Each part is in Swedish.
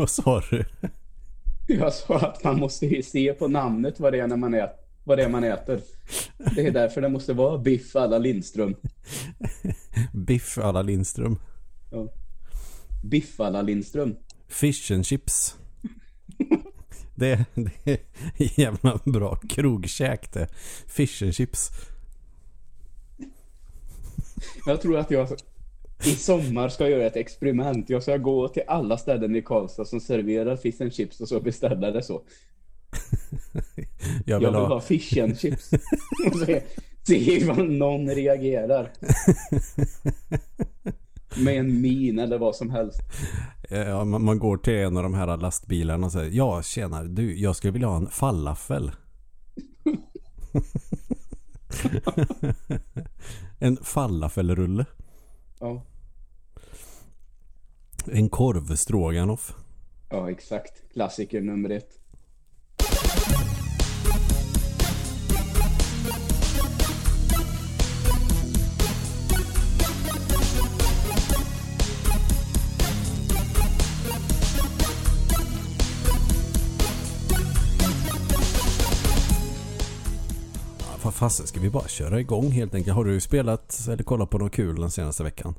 Vad sa du? Jag sa att man måste ju se på namnet vad det är när man äter. Vad det är man äter. Det är därför det måste vara biff alla Lindström. Biff alla Lindström. Ja. Biff alla Lindström. Fish and chips. Det, det är jävla bra krogkäk det. Fish and chips. Jag tror att jag i sommar ska göra ett experiment. Jag ska gå till alla ställen i Karlstad som serverar fish and chips och så beställa det så. Jag Jag vill vill ha... ha fish and chips. Och se, se vad någon reagerar. Med en min eller vad som helst. Ja, man man går till en av de här lastbilarna och säger Ja, tjena, du, jag skulle vilja ha en falafel. en falafelrulle. Ja, En korvstroganoff. ja exakt. Klassiker nummer ett. Fasen, ska vi bara köra igång helt enkelt? Har du spelat eller kollat på något kul den senaste veckan?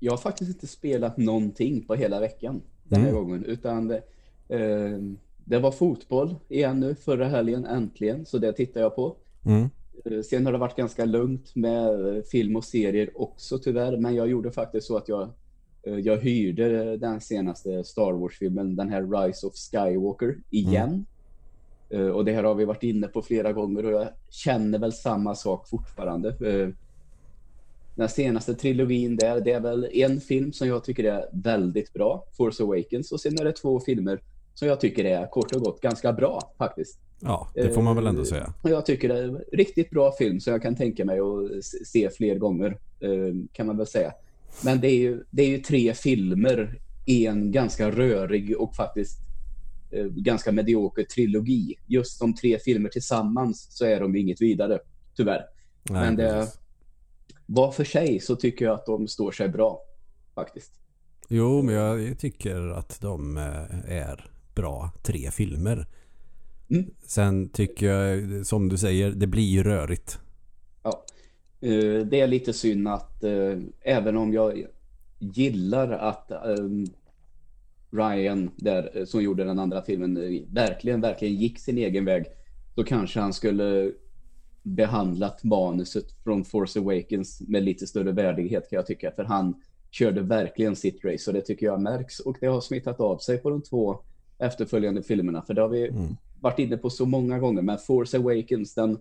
Jag har faktiskt inte spelat någonting på hela veckan den här Mm. gången. Utan det, eh, det var fotboll igen nu förra helgen äntligen. Så det tittar jag på. Mm. Eh, Sen har det varit ganska lugnt med eh, film och serier också tyvärr. Men jag gjorde faktiskt så att jag, eh, jag hyrde den senaste Star Wars-filmen, den här Rise of Skywalker, igen. Eh, Och det här har vi varit inne på flera gånger och jag känner väl samma sak fortfarande. Eh, Den senaste trilogin där, det är väl en film som jag tycker är väldigt bra, Force Awakens, och sen är det två filmer som jag tycker är kort och gott ganska bra faktiskt. Ja, det får man väl ändå Eh, säga. och jag tycker det är en riktigt bra film som jag kan tänka mig att se fler gånger, eh, kan man väl säga. Men det är ju, det är ju tre filmer i en ganska rörig och faktiskt eh, ganska medioker trilogi. Just de tre filmer tillsammans så är de inget vidare, tyvärr. Nej, men det-. Var för sig så tycker jag att de står sig bra, faktiskt. Jo, men jag tycker att de eh, är bra tre filmer. Mm. Sen tycker jag, som du säger, det blir ju rörigt. Ja. Eh, Det är lite synd att eh, även om jag gillar att ehm, Ryan där, eh, som gjorde den andra filmen eh, verkligen, verkligen gick sin egen väg så kanske han skulle behandlat manuset från Force Awakens med lite större värdighet kan jag tycka. För han körde verkligen sitt race och det tycker jag märks och det har smittat av sig på de två efterföljande filmerna. För det har vi Mm. varit inne på så många gånger. Men Force Awakens, den,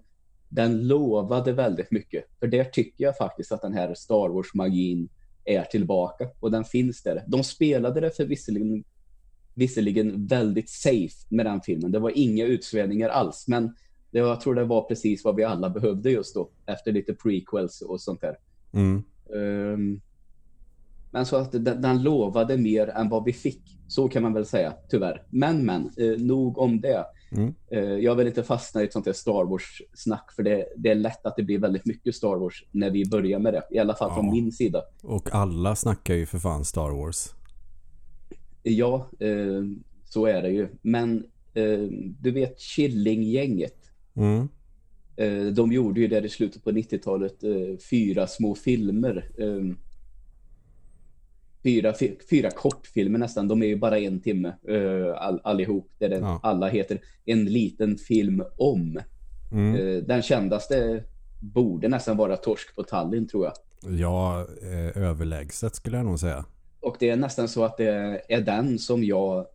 den lovade väldigt mycket. För där tycker jag faktiskt att den här Star Wars-magin är tillbaka. Och den finns där. De spelade det för visserligen, visserligen väldigt safe med den filmen. Det var inga utsvävningar alls. Men det, jag tror det var precis vad vi alla behövde just då. Efter lite prequels och sånt där. Mm. Ehm, men så att den, den lovade mer än vad vi fick. Så kan man väl säga, tyvärr. Men, men, eh, nog om det. Mm. Eh, jag vill inte fastna i ett sånt här Star Wars-snack, för det, det är lätt att det blir väldigt mycket Star Wars när vi börjar med det. I alla fall från Ja. min sida. Och alla snackar ju för fan Star Wars. Ja, eh, så är det ju. Men eh, du vet Killinggänget. Mm. Eh, de gjorde ju där i slutet på 90-talet eh, fyra små filmer. Fyra, fyra kortfilmer nästan. De är ju bara en timme eh, all, allihop. Där det, Ja. alla heter En liten film om. Mm. Eh, den kändaste borde nästan vara Torsk på Tallinn tror jag. Ja, eh, överlägset skulle jag nog säga. Och det är nästan så att det är den som jag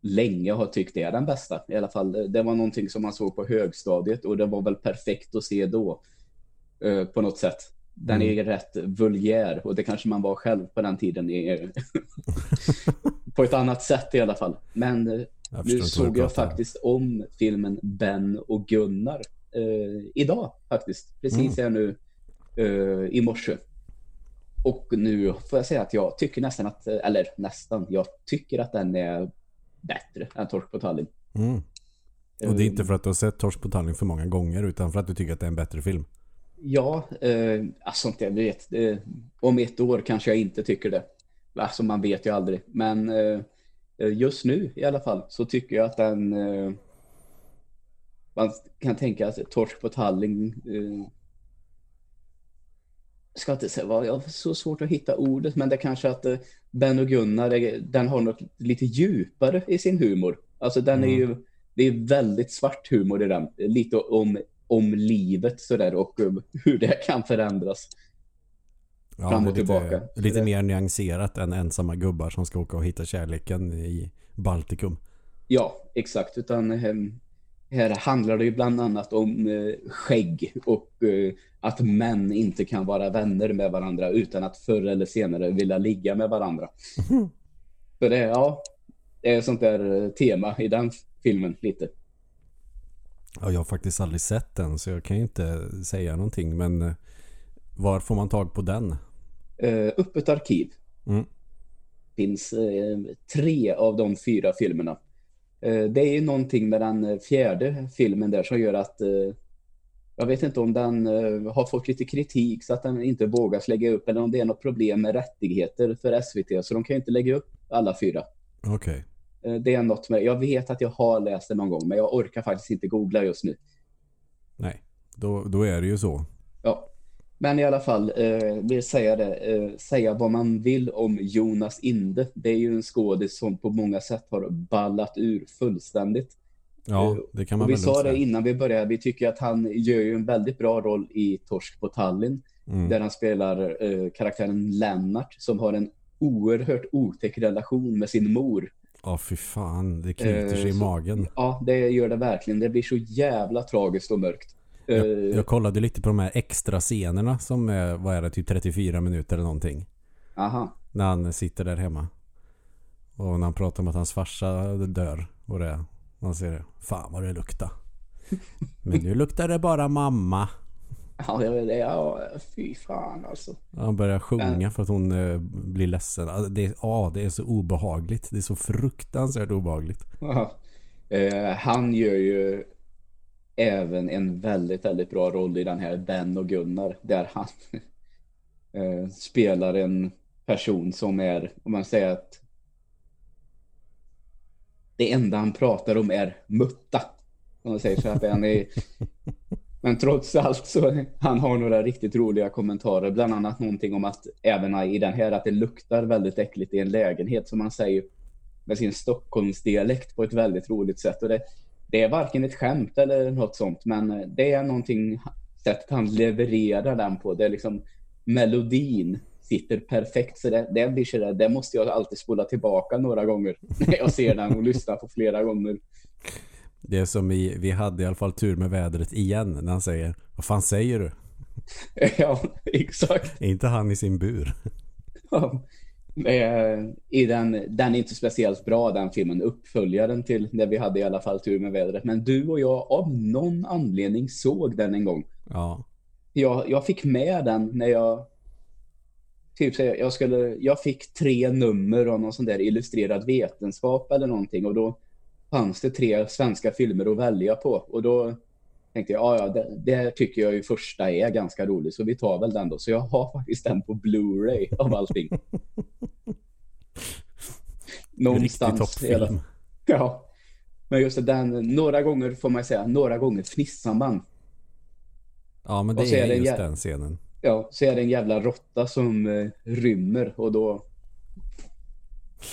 länge har tyckt är den bästa. I alla fall, det var någonting som man såg på högstadiet och det var väl perfekt att se då. på något sätt. Den Mm. är rätt vulgär och det kanske man var själv på den tiden. på ett annat sätt i alla fall. Men eh, Jag nu såg jag faktiskt om filmen Ben och Gunnar eh, idag faktiskt. Precis här nu eh, i morse. Och nu får jag säga att jag tycker nästan att, eh, eller nästan, jag tycker att den är bättre än Torsk på Tallinn. Mm. Och det är inte Eh, för att du har sett Torsk på Tallinn för många gånger utan för att du tycker att det är en bättre film. Ja, eh, alltså inte jag vet. Eh, om ett år kanske jag inte tycker det. Alltså man vet ju aldrig. Men eh, eh, just nu i alla fall så tycker jag att den eh, man kan tänka att Torsk på Tallinn eh, ska inte säga vad, jag har så svårt att hitta ordet, men det kanske att eh, Ben och Gunnar, är- den har något lite djupare i sin humor. Alltså den är ju, det är väldigt svart humor i den. Lite om, om livet sådär och eh, hur det kan förändras. Ja, Fram och tillbaka. Lite, lite Det- mer nyanserat än ensamma gubbar som ska åka och hitta kärleken i Baltikum. Ja, exakt. Utan eh, här handlar det ju bland annat om eh, skägg och eh, att män inte kan vara vänner med varandra utan att förr eller senare vilja ligga med varandra. Så det, är- ja, det är sånt där eh, tema i den filmen lite. Ja, jag har faktiskt aldrig sett den så jag kan ju inte säga någonting. Men eh, var får man tag på den? Eh, öppet arkiv. Mm. finns eh, tre av de fyra filmerna. Eh, det är ju någonting med den eh, fjärde filmen där som gör att eh, jag vet inte om den har fått lite kritik så att den inte vågas lägga upp eller om det är något problem med rättigheter för SVT så de kan ju inte lägga upp alla fyra. Okej. Eh, det är något med, jag vet att jag har läst det någon gång men jag orkar faktiskt inte googla just nu. Nej, då, då är det ju så. Ja. Men i alla fall, eh, vill säga det, eh, säga vad man vill om Jonas Inde. Det är ju en skådis som på många sätt har ballat ur fullständigt. Ja, Eh, det kan man Och vi väl sa det säga. innan vi började, vi tycker att han gör ju en väldigt bra roll i Torsk på Tallinn. Mm. Där han spelar eh, karaktären Lennart som har en oerhört otäck relation med sin mor. Ja, fy fan. Det knyter Eh, sig i så- magen. Ja, det gör det verkligen. Det blir så jävla tragiskt och mörkt. Eh, Jag, jag kollade lite på de här extra scenerna som är, vad är det, typ 34 minuter eller någonting. aha. När han sitter där hemma. Och när han pratar om att hans farsa dör. Och det. Man ser det. Fan vad det luktar. Men nu luktar det bara mamma. Ja, jag det. Ja, fy fan alltså. Han börjar sjunga för att hon eh, blir ledsen. Alltså, det, är- ja, det är så obehagligt. Det är så fruktansvärt obehagligt. Eh, han gör ju även en väldigt, väldigt bra roll i den här Ben och Gunnar. Där han eh, spelar en person som är, om man säger att det enda han pratar om är mutta. Om man säger så att han är men trots allt så han har några riktigt roliga kommentarer. Bland annat någonting om att även i den här att det luktar väldigt äckligt i en lägenhet som han säger med sin Stockholmsdialekt på ett väldigt roligt sätt. Och det, det är varken ett skämt eller något sånt, men det är någonting sättet han levererar den på. Det är liksom melodin sitter perfekt. Så det, det blir så där, det måste jag alltid spola tillbaka några gånger när jag ser den och lyssnar på flera gånger. Det är som i, vi hade i alla fall tur med vädret igen. När han säger, vad fan säger du? Ja, exakt. Inte han i sin bur? Ja. I den, den är inte speciellt bra den filmen, uppföljaren till det vi hade i alla fall tur med vädret. Men du och jag av någon anledning såg den en gång. Ja. Jag, jag fick med den när jag typ jag skulle, jag fick tre nummer av någon sån där illustrerad vetenskap eller någonting och då fanns det tre svenska filmer att välja på och då tänkte jag, ja, ja det, det tycker jag ju första är ganska rolig så vi tar väl den då. Så jag har faktiskt den på Blu-ray av allting. Riktig toppfilm. Ja. Men just det, den, några gånger får man säga, några gånger fnissar man. Ja, men Och det är är just den scenen. Ja, så är det en jävla råtta som eh, rymmer och då,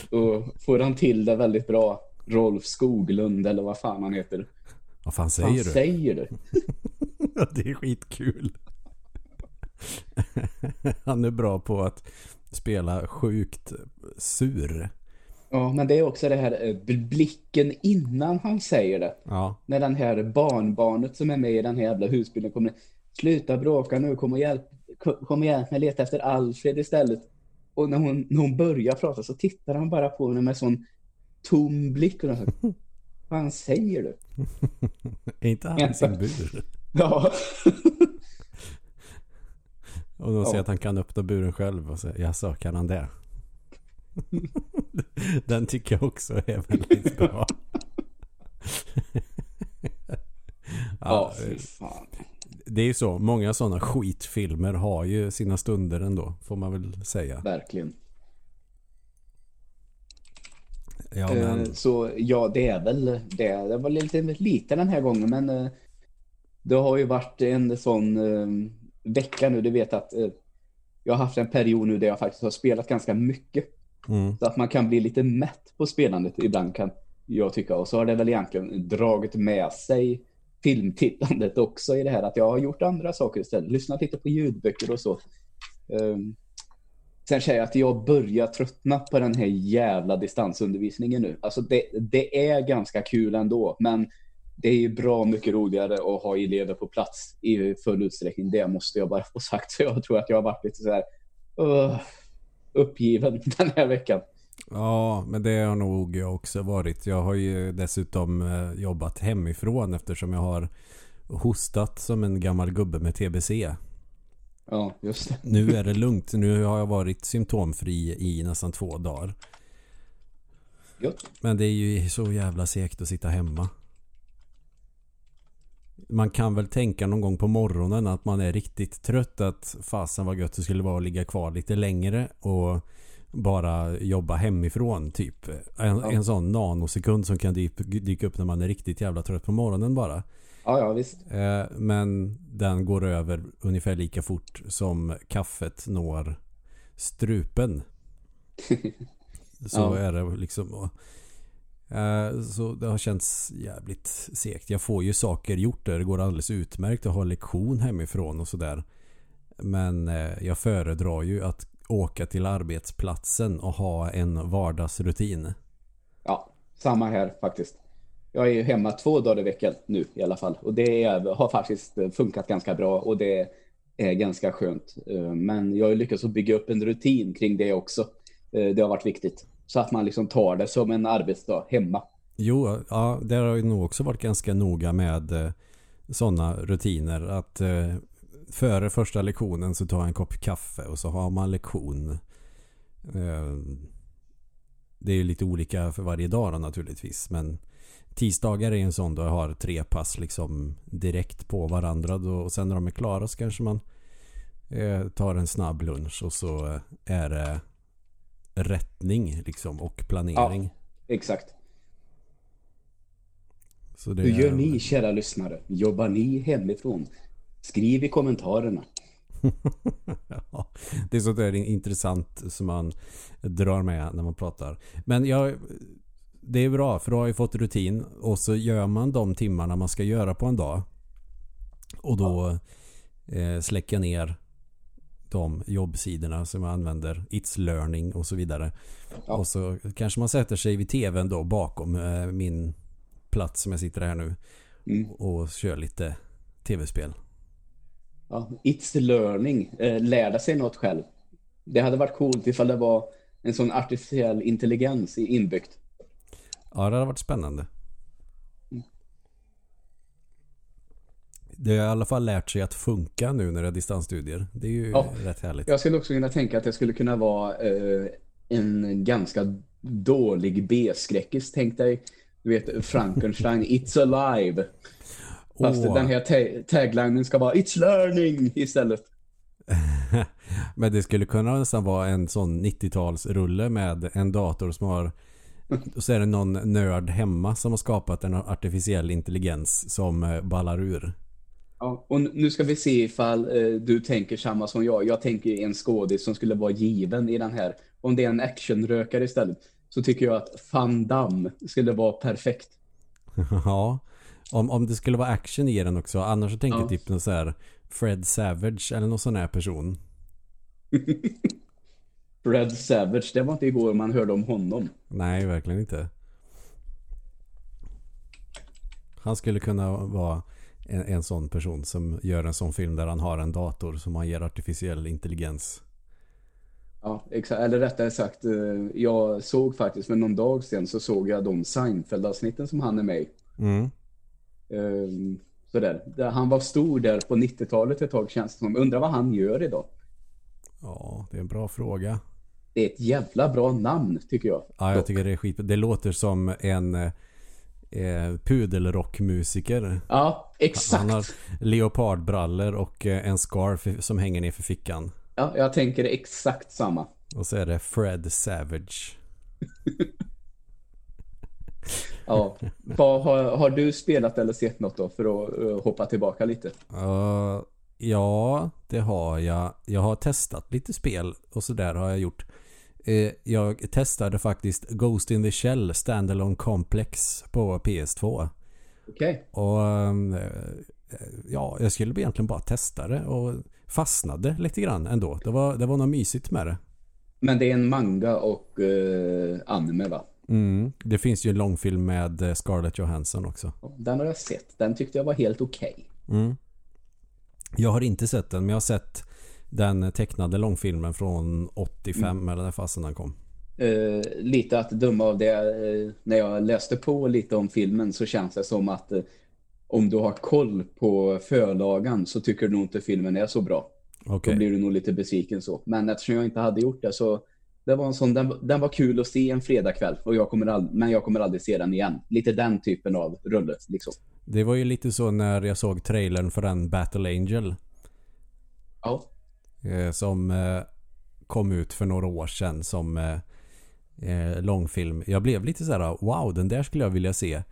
då får han till det väldigt bra. Rolf Skoglund eller vad fan han heter. Vad fan säger du? säger. Ja, det är skitkul. Han är bra på att spela sjukt sur. Ja, men det är också det här eh, blicken innan han säger det. Ja, När den här barnbarnet som är med i den här jävla husbilden kommer Sluta bråka nu, kom och hjälp, kom och hjälp mig leta efter Alfred istället. Och när hon, när hon börjar prata så tittar han bara på henne med sån tom blick och så, vad fan säger du? är inte han i sin bur? Ja. Och de Ja. säger att han kan öppna buren själv och säger, jaså, kan han det? Den tycker jag också är väldigt bra. Ja, fy fan. det är ju så, många sådana skitfilmer har ju sina stunder ändå, får man väl säga. Verkligen. Ja, Eh, men... Så ja, det är väl det. Det var lite lite den här gången, men eh, det har ju varit en sån eh, vecka nu. Du vet att jag har haft en period nu där jag faktiskt har spelat ganska mycket. Mm. Så att man kan bli lite mätt på spelandet ibland kan jag tycka. Och så har det väl egentligen dragit med sig filmtittandet också i det här att jag har gjort andra saker istället. Lyssnat lite på ljudböcker och så. Sen säger jag att jag börjar tröttna på den här jävla distansundervisningen nu. Alltså det, det är ganska kul ändå, men det är ju bra mycket roligare att ha elever på plats i full utsträckning. Det måste jag bara få sagt. Så jag tror att jag har varit lite så här uh, uppgiven den här veckan. Ja, men det har nog jag också varit. Jag har ju dessutom eh, jobbat hemifrån eftersom jag har hostat som en gammal gubbe med TBC. Ja, just det. Nu är det lugnt. Nu har jag varit symptomfri i nästan två dagar. Gött. Men det är ju så jävla segt att sitta hemma. Man kan väl tänka någon gång på morgonen att man är riktigt trött att fasen vad gött det skulle vara att ligga kvar lite längre och bara jobba hemifrån typ. En, Ja. en sån nanosekund som kan dyka, dyka upp när man är riktigt jävla trött på morgonen bara. Ja, ja, visst. Eh, men den går över ungefär lika fort som kaffet når strupen. Så Ja. är det liksom. eh, Så det har känts jävligt segt. Jag får ju saker gjort där. Det går alldeles utmärkt att ha lektion hemifrån och sådär. Men eh, jag föredrar ju att åka till arbetsplatsen och ha en vardagsrutin. Ja, samma här faktiskt. Jag är ju hemma två dagar i veckan nu i alla fall. Och det är, har faktiskt funkat ganska bra och det är ganska skönt. Eh, men jag har lyckats att bygga upp en rutin kring det också. Eh, det har varit viktigt. Så att man liksom tar det som en arbetsdag hemma. Jo, ja, det har jag nog också varit ganska noga med eh, sådana rutiner. Att före första lektionen så tar jag en kopp kaffe och så har man lektion. Det är ju lite olika för varje dag då, naturligtvis. Men tisdagar är en sån då jag har tre pass liksom direkt på varandra. Då, och sen när de är klara så kanske man eh, tar en snabb lunch och så eh, är det rättning liksom och planering. Exakt. Så det Hur gör ni kära lyssnare? Jobbar ni hemifrån? Skriv i kommentarerna. Ja, det är sånt där intressant som man drar med när man pratar. Men jag, det är bra för då har jag fått rutin och så gör man de timmarna man ska göra på en dag. Och då eh, släcker jag ner de jobbsidorna som jag använder. It's learning och så vidare. Ja. Och så kanske man sätter sig vid tvn då bakom eh, min plats som jag sitter här nu. Mm. Och kör lite tv-spel. Ja, it's learning. Eh, Lärda sig något själv. Det hade varit coolt ifall det var en sån artificiell intelligens inbyggt. Ja, det hade varit spännande. Det har i alla fall lärt sig att funka nu när det är distansstudier. Det är ju Ja. rätt härligt. Jag skulle också kunna tänka att det skulle kunna vara eh, en ganska dålig B-skräckis. Tänk dig, du vet, Frankenstein, It's alive. Fast Åh. den här ta- taglinen ska vara It's learning istället. Men det skulle kunna nästan vara en sån 90-talsrulle med en dator som har och så är det någon nörd hemma som har skapat en artificiell intelligens som eh, ballar ur. Ja, och nu ska vi se ifall eh, du tänker samma som jag. Jag tänker en skådis som skulle vara given i den här. Om det är en actionrökare istället så tycker jag att Van Damme skulle vara perfekt. ja. Om, om det skulle vara action i den också. Annars så tänker Ja. jag typ någon så här Fred Savage eller någon sån här person. Red Savage, det var inte igår man hörde om honom. Nej, verkligen inte. Han skulle kunna vara en, en sån person som gör en sån film där han har en dator som han ger artificiell intelligens. Ja, exakt. Eller rättare sagt, eh, jag såg faktiskt för någon dag sedan så såg jag de Seinfeld-avsnitten som han är med i. Mm. Ehm, Sådär. Där Han var stor där på 90-talet ett tag känns det som. Undrar vad han gör idag. Ja, det är en bra fråga. Det är ett jävla bra namn tycker jag. Ja, jag tycker det är skit. Det låter som en eh, pudelrockmusiker. Ja, exakt. Han har leopardbrallor och eh, en scarf som hänger ner för fickan. Ja, jag tänker exakt samma. Och så är det Fred Savage. Ja. Vad, har, har du spelat eller sett något då för att uh, hoppa tillbaka lite? Uh, ja, det har jag. Jag har testat lite spel och sådär har jag gjort. Uh, jag testade faktiskt Ghost in the Shell Standalone Complex på PS2. Okej. Okay. Och uh, ja, jag skulle egentligen bara testa det och fastnade lite grann ändå. Det var, det var något mysigt med det. Men det är en manga och uh, anime va? Mm. Det finns ju en långfilm med eh, Scarlett Johansson också. Den har jag sett. Den tyckte jag var helt okej. Okay. Mm. Jag har inte sett den men jag har sett den tecknade långfilmen från 85 mm. eller när fasen den kom. Uh, lite att döma av det uh, när jag läste på lite om filmen så känns det som att uh, om du har koll på förlagan så tycker du nog inte filmen är så bra. Okay. Då blir du nog lite besviken så. Men eftersom jag inte hade gjort det så det var en sån, den, den var kul att se en fredagkväll och jag kommer all, men jag kommer aldrig se den igen. Lite den typen av rulle liksom. Det var ju lite så när jag såg trailern för den Battle Angel. Ja. Eh, som eh, kom ut för några år sedan som eh, eh, långfilm. Jag blev lite så här: wow, den där skulle jag vilja se.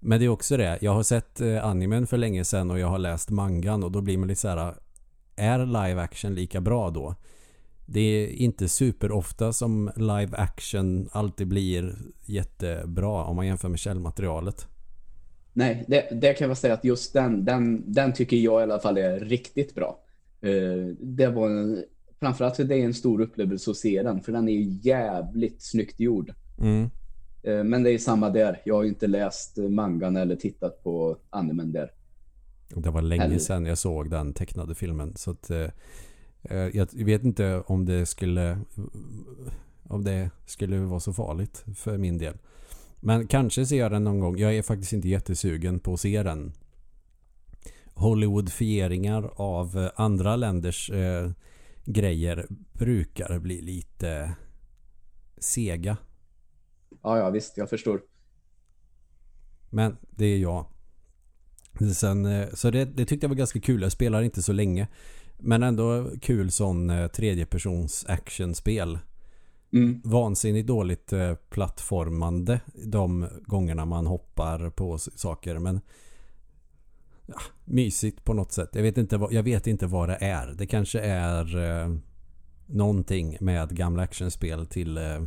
Men det är också det. Jag har sett eh, animen för länge sedan och jag har läst mangan och då blir man lite så här: är live action lika bra då? Det är inte superofta som live action alltid blir jättebra om man jämför med källmaterialet. Nej, det, det kan jag säga att just den, den, den tycker jag i alla fall är riktigt bra. Uh, det var en, framförallt för det är en stor upplevelse att se den, för den är jävligt snyggt gjord. Mm. Uh, men det är samma där. Jag har inte läst mangan eller tittat på animen där. Det var länge sedan jag såg den tecknade filmen. Så att, uh, Eh, jag vet inte om det skulle om det skulle vara så farligt för min del. Men kanske ser jag den någon gång. Jag är faktiskt inte jättesugen på att se den. Hollywoodfieringar av andra länders eh, grejer brukar bli lite sega. Ja, ja visst. Jag förstår. Men det är jag. Sen, eh, så det, det tyckte jag var ganska kul. Jag spelar inte så länge. Men ändå kul sån eh, tredjepersons actionspel. Mm. Vansinnigt dåligt eh, plattformande de gångerna man hoppar på saker. Men ja, mysigt på något sätt. Jag vet, inte vad, jag vet inte vad det är. Det kanske är eh, någonting med gamla actionspel till eh,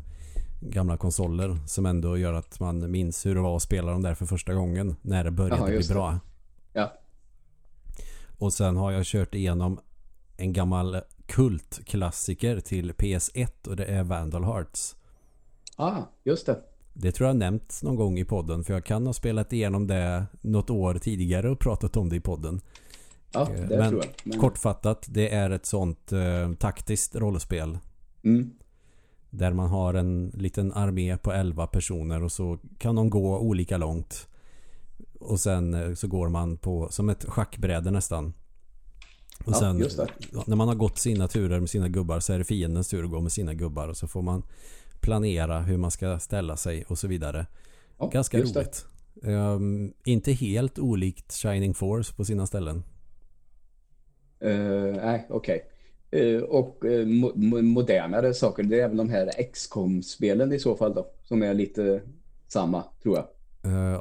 gamla konsoler som ändå gör att man minns hur det var att spela dem där för första gången när det började Aha, bli bra. Ja. Och sen har jag kört igenom en gammal kultklassiker till PS1 och det är Vandal Hearts. Ah, just det. Det tror jag nämnt någon gång i podden för jag kan ha spelat igenom det något år tidigare och pratat om det i podden. Ja, det Men, tror jag. Men... kortfattat, det är ett sånt eh, taktiskt rollspel. Mm. Där man har en liten armé på 11 personer och så kan de gå olika långt. Och sen eh, så går man på som ett schackbräde nästan. Och ja, sen när man har gått sina turer med sina gubbar så är det fiendens tur att gå med sina gubbar och så får man planera hur man ska ställa sig och så vidare. Ja, Ganska roligt. Um, inte helt olikt Shining Force på sina ställen. Uh, nej, okej. Okay. Uh, och uh, mo modernare saker, det är väl de här XCOM-spelen i så fall då, som är lite samma, tror jag.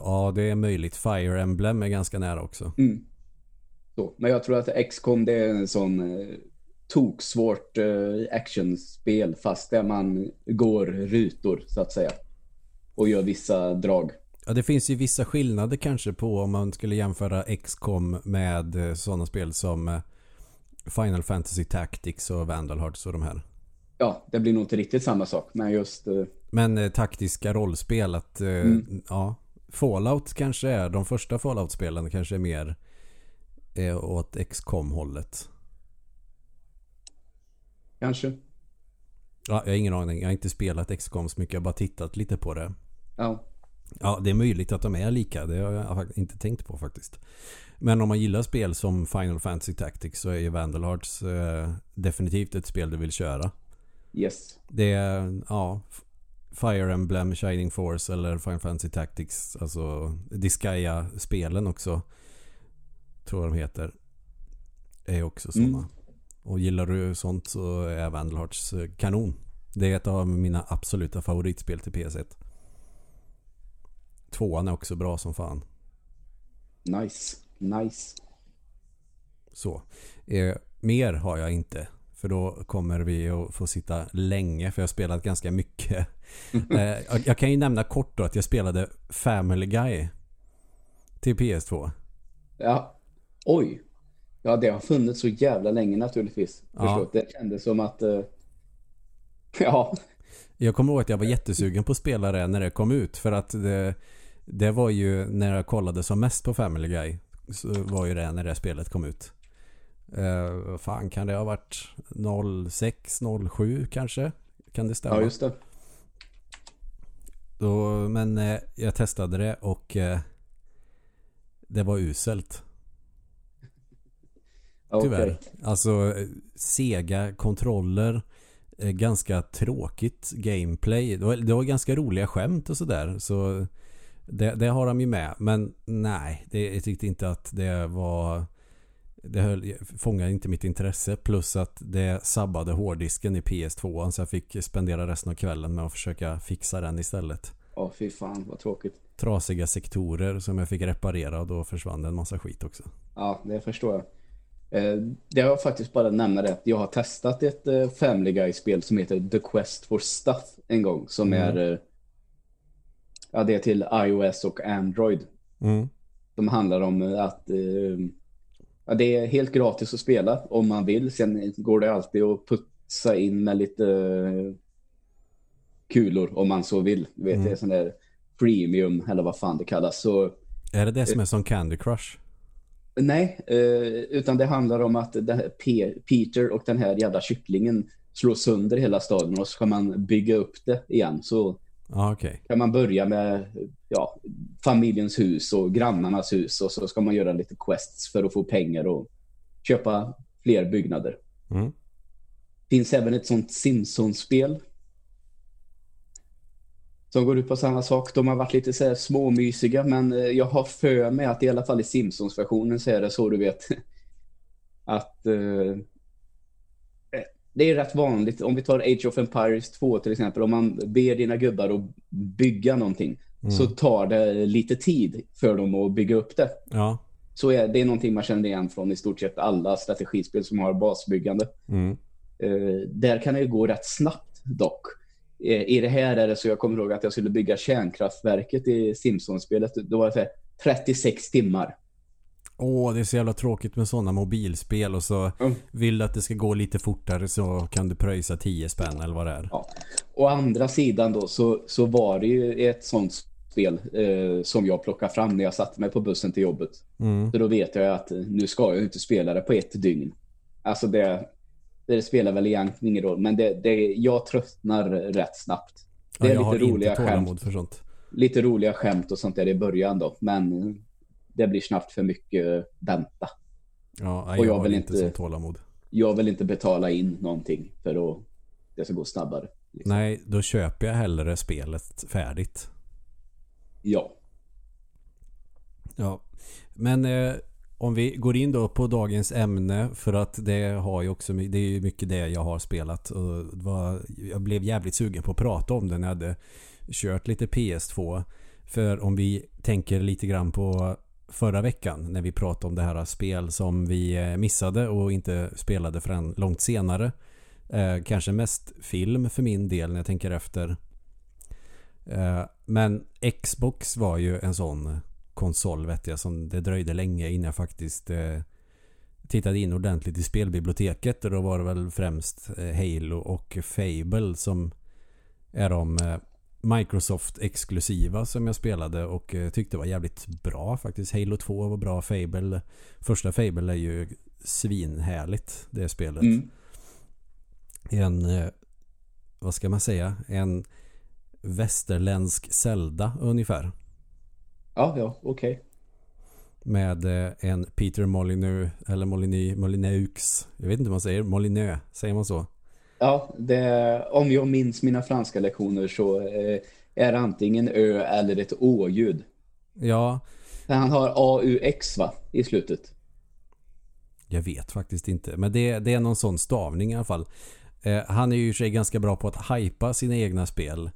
ja, det är möjligt. Fire Emblem är ganska nära också. Mm. Så. Men jag tror att XCOM det är en sån eh, toksvårt eh, actionspel fast där man går rutor så att säga. Och gör vissa drag. Ja, det finns ju vissa skillnader kanske på om man skulle jämföra XCOM med eh, sådana spel som eh, Final Fantasy Tactics och Vandal Hearts och de här. Ja, det blir nog inte riktigt samma sak, men just... Eh... Men eh, taktiska rollspel, att eh, mm. ja, Fallout kanske är, de första Fallout-spelen kanske är mer är åt XCOM-hållet. Kanske. Ja, jag har ingen aning. Jag har inte spelat XCOM så mycket. Jag har bara tittat lite på det. Ja. Ja, det är möjligt att de är lika. Det har jag inte tänkt på faktiskt. Men om man gillar spel som Final Fantasy Tactics så är ju Vandal Hearts eh, definitivt ett spel du vill köra. Yes. Det är, ja, Fire Emblem, Shining Force eller Final Fantasy Tactics. Alltså Disgaea-spelen också tror jag de heter. Är också sådana. Mm. Och gillar du sånt så är Vandal Hearts eh, kanon. Det är ett av mina absoluta favoritspel till PS1. tvåan är också bra som fan. Nice. Nice. Så. Eh, mer har jag inte. För då kommer vi att få sitta länge för jag har spelat ganska mycket. eh, jag, jag kan ju nämna kort då att jag spelade Family Guy till PS2. Ja. Oj. Ja, det har funnits så jävla länge naturligtvis. Ja. Förstått. Det kändes som att... eh, ja. Jag kommer ihåg att jag var jättesugen på att spela det när det kom ut. För att det, det var ju när jag kollade som mest på Family Guy. Så var ju det när det spelet kom ut. Vad fan kan det ha varit? 06, 07 kanske? Kan det stämma? ja, just det. Då, men eh, jag testade det och eh, det var uselt. Tyvärr. okej. Alltså eh, sega kontroller. eh, Ganska tråkigt gameplay. Det var, det var ganska roliga skämt och sådär. Så det, det har de ju med. Men nej, det, jag tyckte inte att det var... Det höll, fångade inte mitt intresse. Plus att det sabbade hårddisken i PS2. Så jag fick spendera resten av kvällen med att försöka fixa den istället. Ja, fy fan vad tråkigt. Trasiga sektorer som jag fick reparera och då försvann det en massa skit också. Ja, det förstår jag. Eh, Det jag faktiskt bara nämna det. Jag har testat ett eh, Family Guy-spel som heter The Quest for Stuff en gång. Som Mm. är... eh, Ja, det är till iOS och Android. Mm. Som handlar om att... Ja, det är helt gratis att spela om man vill. Sen går det alltid att putsa in med lite kulor om man så vill. Du vet, Mm. det är sån där premium eller vad fan det kallas. Så Är det det som är som Candy Crush? Nej, eh, utan det handlar om att Peter och den här jävla kycklingen slår sönder hela staden och så ska man bygga upp det igen. Så Ja, okej. kan man börja med ja, familjens hus och grannarnas hus och så ska man göra lite quests för att få pengar och köpa fler byggnader. Mm. Finns även ett sånt Simpsons-spel som går ut på samma sak. De har varit lite så här småmysiga, men eh, jag har för mig att i alla fall i Simpsons-versionen så är det så du vet att eh, det är rätt vanligt. Om vi tar Age of Empires 2 till exempel, om man ber dina gubbar att bygga någonting så tar det lite tid för dem att bygga upp det. Ja. Så är, det är någonting man känner igen från i stort sett alla strategispel som har basbyggande. Mm. Eh, där kan det ju gå rätt snabbt dock. Eh, I det här är det så jag kommer ihåg att jag skulle bygga kärnkraftverket i Simpsons-spelet. Då var det så här 36 timmar. Åh, det är så jävla tråkigt med sådana mobilspel och så Mm. vill du att det ska gå lite fortare så kan du pröjsa 10 spänn eller vad det är. Ja. Å andra sidan då så, så var det ju ett sånt spel eh, som jag plockade fram när jag satte mig på bussen till jobbet. Mm. Så då vet jag att nu ska jag inte spela det på ett dygn. Alltså det, det spelar väl egentligen ingen roll, men det, det, jag tröttnar rätt snabbt. Det Ja, är har lite roliga skämt. för sånt. lite roliga skämt och sånt där i början då. Men det blir snabbt för mycket vänta. Ja, nej, Och jag, jag har vill inte inte- sånt tålamod. Jag vill inte betala in någonting för att det ska gå snabbare. liksom. Nej, då köper jag hellre spelet färdigt. Ja. Ja, men eh, om vi går in då på dagens ämne för att det har ju också det är ju mycket det jag har spelat och var, jag blev jävligt sugen på att prata om det när jag hade kört lite PS2 för om vi tänker lite grann på förra veckan när vi pratade om det här spel som vi eh, missade och inte spelade förrän långt senare. Eh, kanske mest film för min del när jag tänker efter. Eh, men Xbox var ju en sån konsol vet jag som det dröjde länge innan jag faktiskt eh, tittade in ordentligt i spelbiblioteket och då var det väl främst eh, Halo och Fable som är de eh, Microsoft exklusiva som jag spelade och eh, tyckte var jävligt bra faktiskt. Halo 2 var bra. Fable, första Fable är ju svinhärligt det spelet. Mm. En, vad ska man säga, en västerländsk Zelda ungefär. Ja, ja, okej. Med eh, en Peter Molyneux eller Molyneux, Molyneux. Jag vet inte vad man säger. Molyneux, säger man så? Ja, det, om jag minns mina franska lektioner så eh, är det antingen ö eller ett å-ljud. Ja, Han har AUX va, i slutet. jag vet faktiskt inte. Men det, det är någon sån stavning i alla fall. Eh, han är ju i sig ganska bra på att hypa sina egna spel.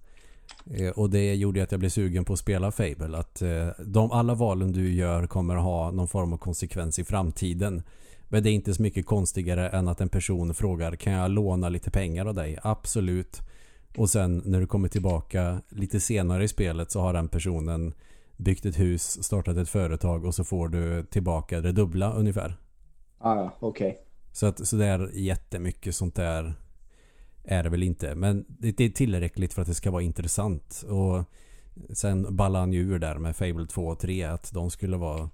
Eh, och det gjorde att jag blev sugen på att spela Fable. Att eh, de, alla valen du gör kommer ha någon form av konsekvens i framtiden. Men det är inte så mycket konstigare än att en person frågar Kan jag låna lite pengar av dig? Absolut. Och sen när du kommer tillbaka lite senare i spelet så har den personen byggt ett hus, startat ett företag och så får du tillbaka det dubbla ungefär. Ah, okej. Okay. Så, att, så det är jättemycket sånt där är det väl inte. Men det är tillräckligt för att det ska vara intressant. Och sen ballar han ju ur där med Fable 2 och 3 att de skulle vara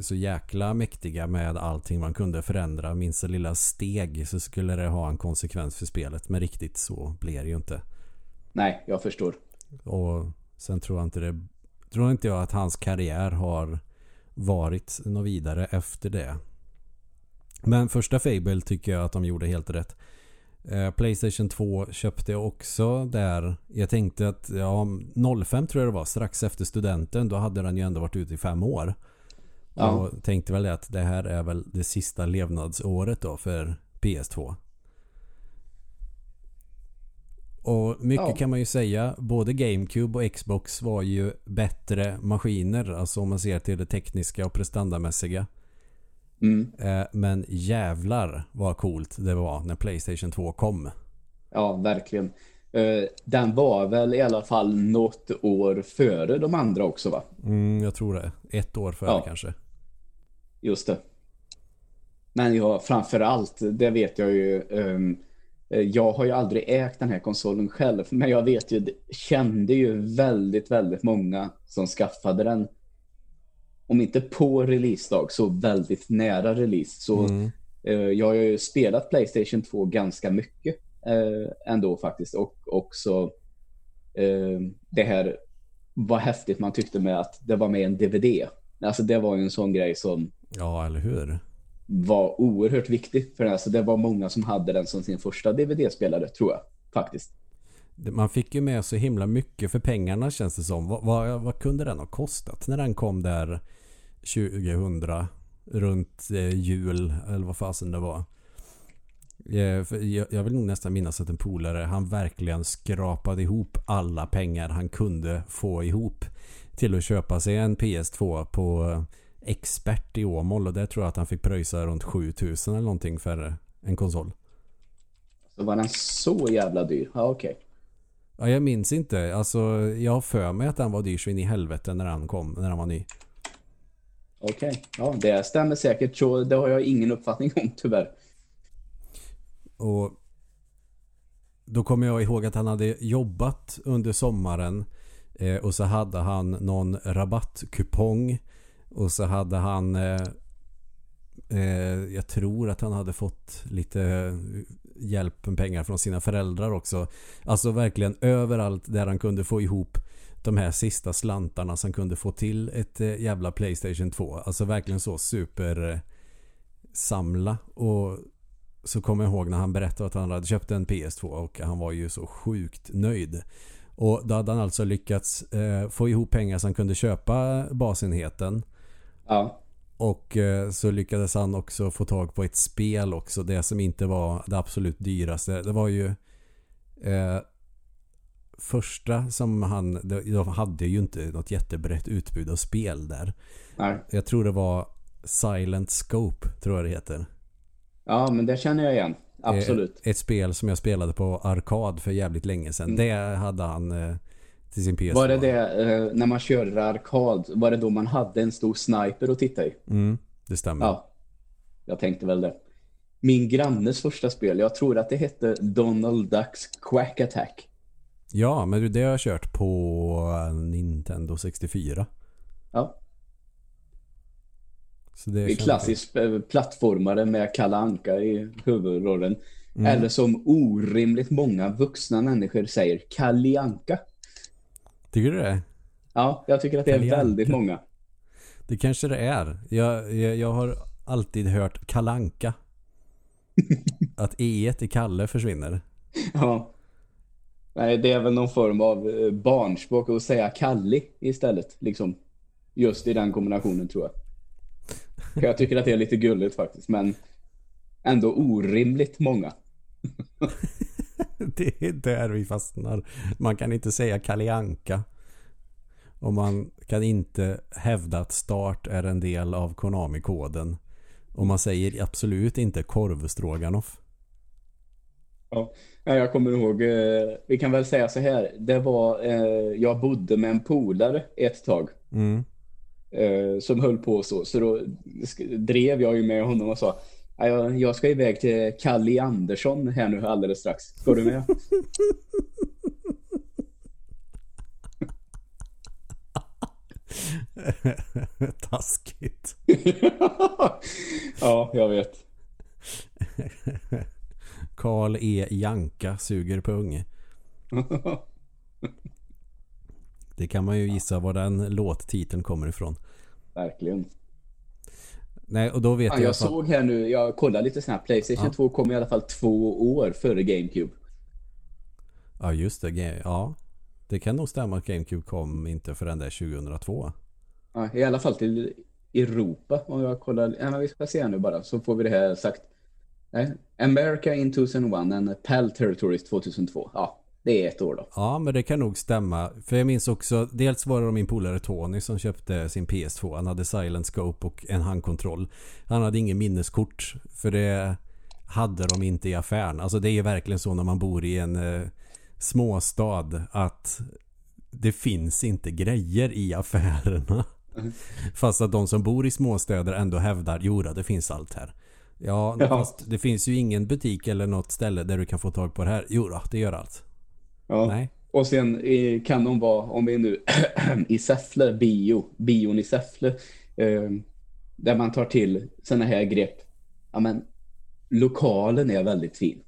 så jäkla mäktiga med allting man kunde förändra. Minsta lilla steg så skulle det ha en konsekvens för spelet. Men riktigt så blir det ju inte. Nej, jag förstår. Och sen tror jag inte det tror inte jag att hans karriär har varit något vidare efter det. Men första Fable tycker jag att de gjorde helt rätt. Eh, Playstation 2 köpte jag också där. Jag tänkte att ja, 05 tror jag det var, strax efter studenten. Då hade den ju ändå varit ute i fem år. Ja. Och tänkte väl att det här är väl det sista levnadsåret då för PS2. Och mycket ja. kan man ju säga. Både GameCube och Xbox var ju bättre maskiner. Alltså om man ser till det tekniska och prestandamässiga. Mm. Eh, men jävlar vad coolt det var när Playstation 2 kom. Ja, verkligen. Eh, den var väl i alla fall något år före de andra också va? Mm, jag tror det. Ett år före ja. kanske. Just det. Men ja, framförallt, det vet jag ju. Um, jag har ju aldrig ägt den här konsolen själv, men jag vet ju, kände ju väldigt, väldigt många som skaffade den. Om inte på releasedag så väldigt nära release. Så mm. eh, jag har ju spelat Playstation 2 ganska mycket eh, ändå faktiskt. Och också eh, det här vad häftigt man tyckte med att det var med en DVD. Alltså det var ju en sån grej som Ja, eller hur? Var oerhört viktig för den. Alltså det var många som hade den som sin första DVD-spelare, tror jag. Faktiskt. Man fick ju med så himla mycket för pengarna känns det som. Vad, vad, vad kunde den ha kostat när den kom där 2000 runt eh, jul eller vad fasen det var. Eh, jag, vill nog nästan minnas att en polare han verkligen skrapade ihop alla pengar han kunde få ihop till att köpa sig en PS2 på expert i Åmål och det tror jag att han fick pröjsa runt 7000 eller någonting för en konsol. Så var den så jävla dyr? Ja, okej. Okay. Ja, jag minns inte. Alltså, jag har för mig att den var dyr så in i helvete när han kom, när han var ny. Okej, okay. ja det stämmer säkert. Så det har jag ingen uppfattning om tyvärr. Och då kommer jag ihåg att han hade jobbat under sommaren eh, och så hade han någon rabattkupong och så hade han eh, eh, Jag tror att han hade fått lite hjälp med pengar från sina föräldrar också. Alltså verkligen överallt där han kunde få ihop de här sista slantarna som kunde få till ett eh, jävla Playstation 2. Alltså verkligen så super eh, samla och så kommer jag ihåg när han berättade att han hade köpt en PS2 och han var ju så sjukt nöjd. Och då hade han alltså lyckats eh, få ihop pengar så han kunde köpa basenheten. Ja. Och eh, så lyckades han också få tag på ett spel också. Det som inte var det absolut dyraste. Det var ju eh, första som han... De hade ju inte något jättebrett utbud av spel där. Nej. Jag tror det var Silent Scope, tror jag det heter. Ja, men det känner jag igen. Absolut. Ett, ett spel som jag spelade på arkad för jävligt länge sedan. Mm. Det hade han eh, till sin PS. Var det det, eh, när man körde arkad, var det då man hade en stor sniper att titta i? Mm, det stämmer. Ja, jag tänkte väl det. Min grannes första spel, jag tror att det hette Donald Ducks Quack Attack. Ja, men det har jag kört på Nintendo 64. Ja. Så det är klassisk till. plattformare med Kalle Anka i huvudrollen. Mm. Eller som orimligt många vuxna människor säger, Kalle Anka. Tycker du det? Ja, jag tycker att det är väldigt många. Det kanske det är. Jag, jag, jag har alltid hört Kalanka. att E i Kalle försvinner. Ja. Nej, det är väl någon form av eh, barnspråk att säga Kalli istället. Liksom. Just i den kombinationen tror jag. Jag tycker att det är lite gulligt faktiskt. Men ändå orimligt många. det är där vi fastnar. Man kan inte säga Kalianka. Anka. Och man kan inte hävda att start är en del av Konami-koden. Och man säger absolut inte korvstroganoff. Ja, jag kommer ihåg, eh, vi kan väl säga så här, det var, eh, jag bodde med en polare ett tag. Mm. Eh, som höll på så, så då drev jag ju med honom och sa jag ska iväg till Kalli Andersson här nu alldeles strax. Ska du med? Taskigt. ja, jag vet. Karl E. Janka suger pung. Det kan man ju gissa var den låttiteln kommer ifrån. Verkligen. Nej, och då vet ja, jag... Jag såg här nu, jag kollar lite snabbt. Playstation ja. 2 kom i alla fall två år före GameCube. Ja, just det. Ja. Det kan nog stämma att GameCube kom inte förrän det 2002. Ja, i alla fall till Europa. Om jag kollar, ja, vi ska se nu bara så får vi det här sagt. Nej, America in 2001 and PAL Territories 2002. Ja, det är ett år då. Ja, men det kan nog stämma. För jag minns också, dels var det min polare Tony som köpte sin PS2. Han hade silent scope och en handkontroll. Han hade ingen minneskort. För det hade de inte i affären. Alltså det är ju verkligen så när man bor i en eh, småstad att det finns inte grejer i affärerna. Mm. Fast att de som bor i småstäder ändå hävdar, jo det finns allt här. Ja, ja. Fast det finns ju ingen butik eller något ställe där du kan få tag på det här. Jo då, det gör allt. Ja. Nej. Och sen kan de vara, om vi nu i Säffle, bio, bion i Säffle, eh, där man tar till sådana här grepp. Ja, men lokalen är väldigt fin.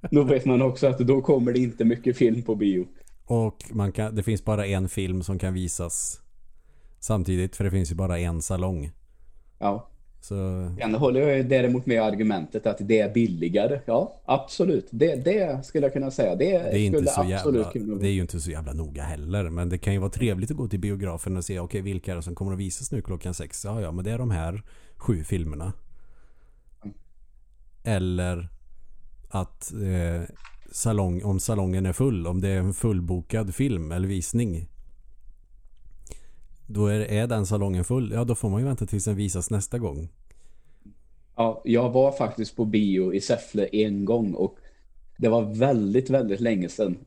då vet man också att då kommer det inte mycket film på bio. Och man kan, det finns bara en film som kan visas samtidigt för det finns ju bara en salong. Ja. Så... Sen håller jag däremot med argumentet att det är billigare. Ja, absolut. Det, det skulle jag kunna säga. Det, det är, inte så jävla, kunna... det är ju inte så jävla noga heller. Men det kan ju vara trevligt att gå till biografen och se okej, okay, vilka är det som kommer att visas nu klockan sex? Ja, ja, men det är de här sju filmerna. Eller att eh, salong, om salongen är full, om det är en fullbokad film eller visning då är, är den salongen full. Ja, då får man ju vänta tills den visas nästa gång. Ja, jag var faktiskt på bio i Säffle en gång och det var väldigt, väldigt länge sedan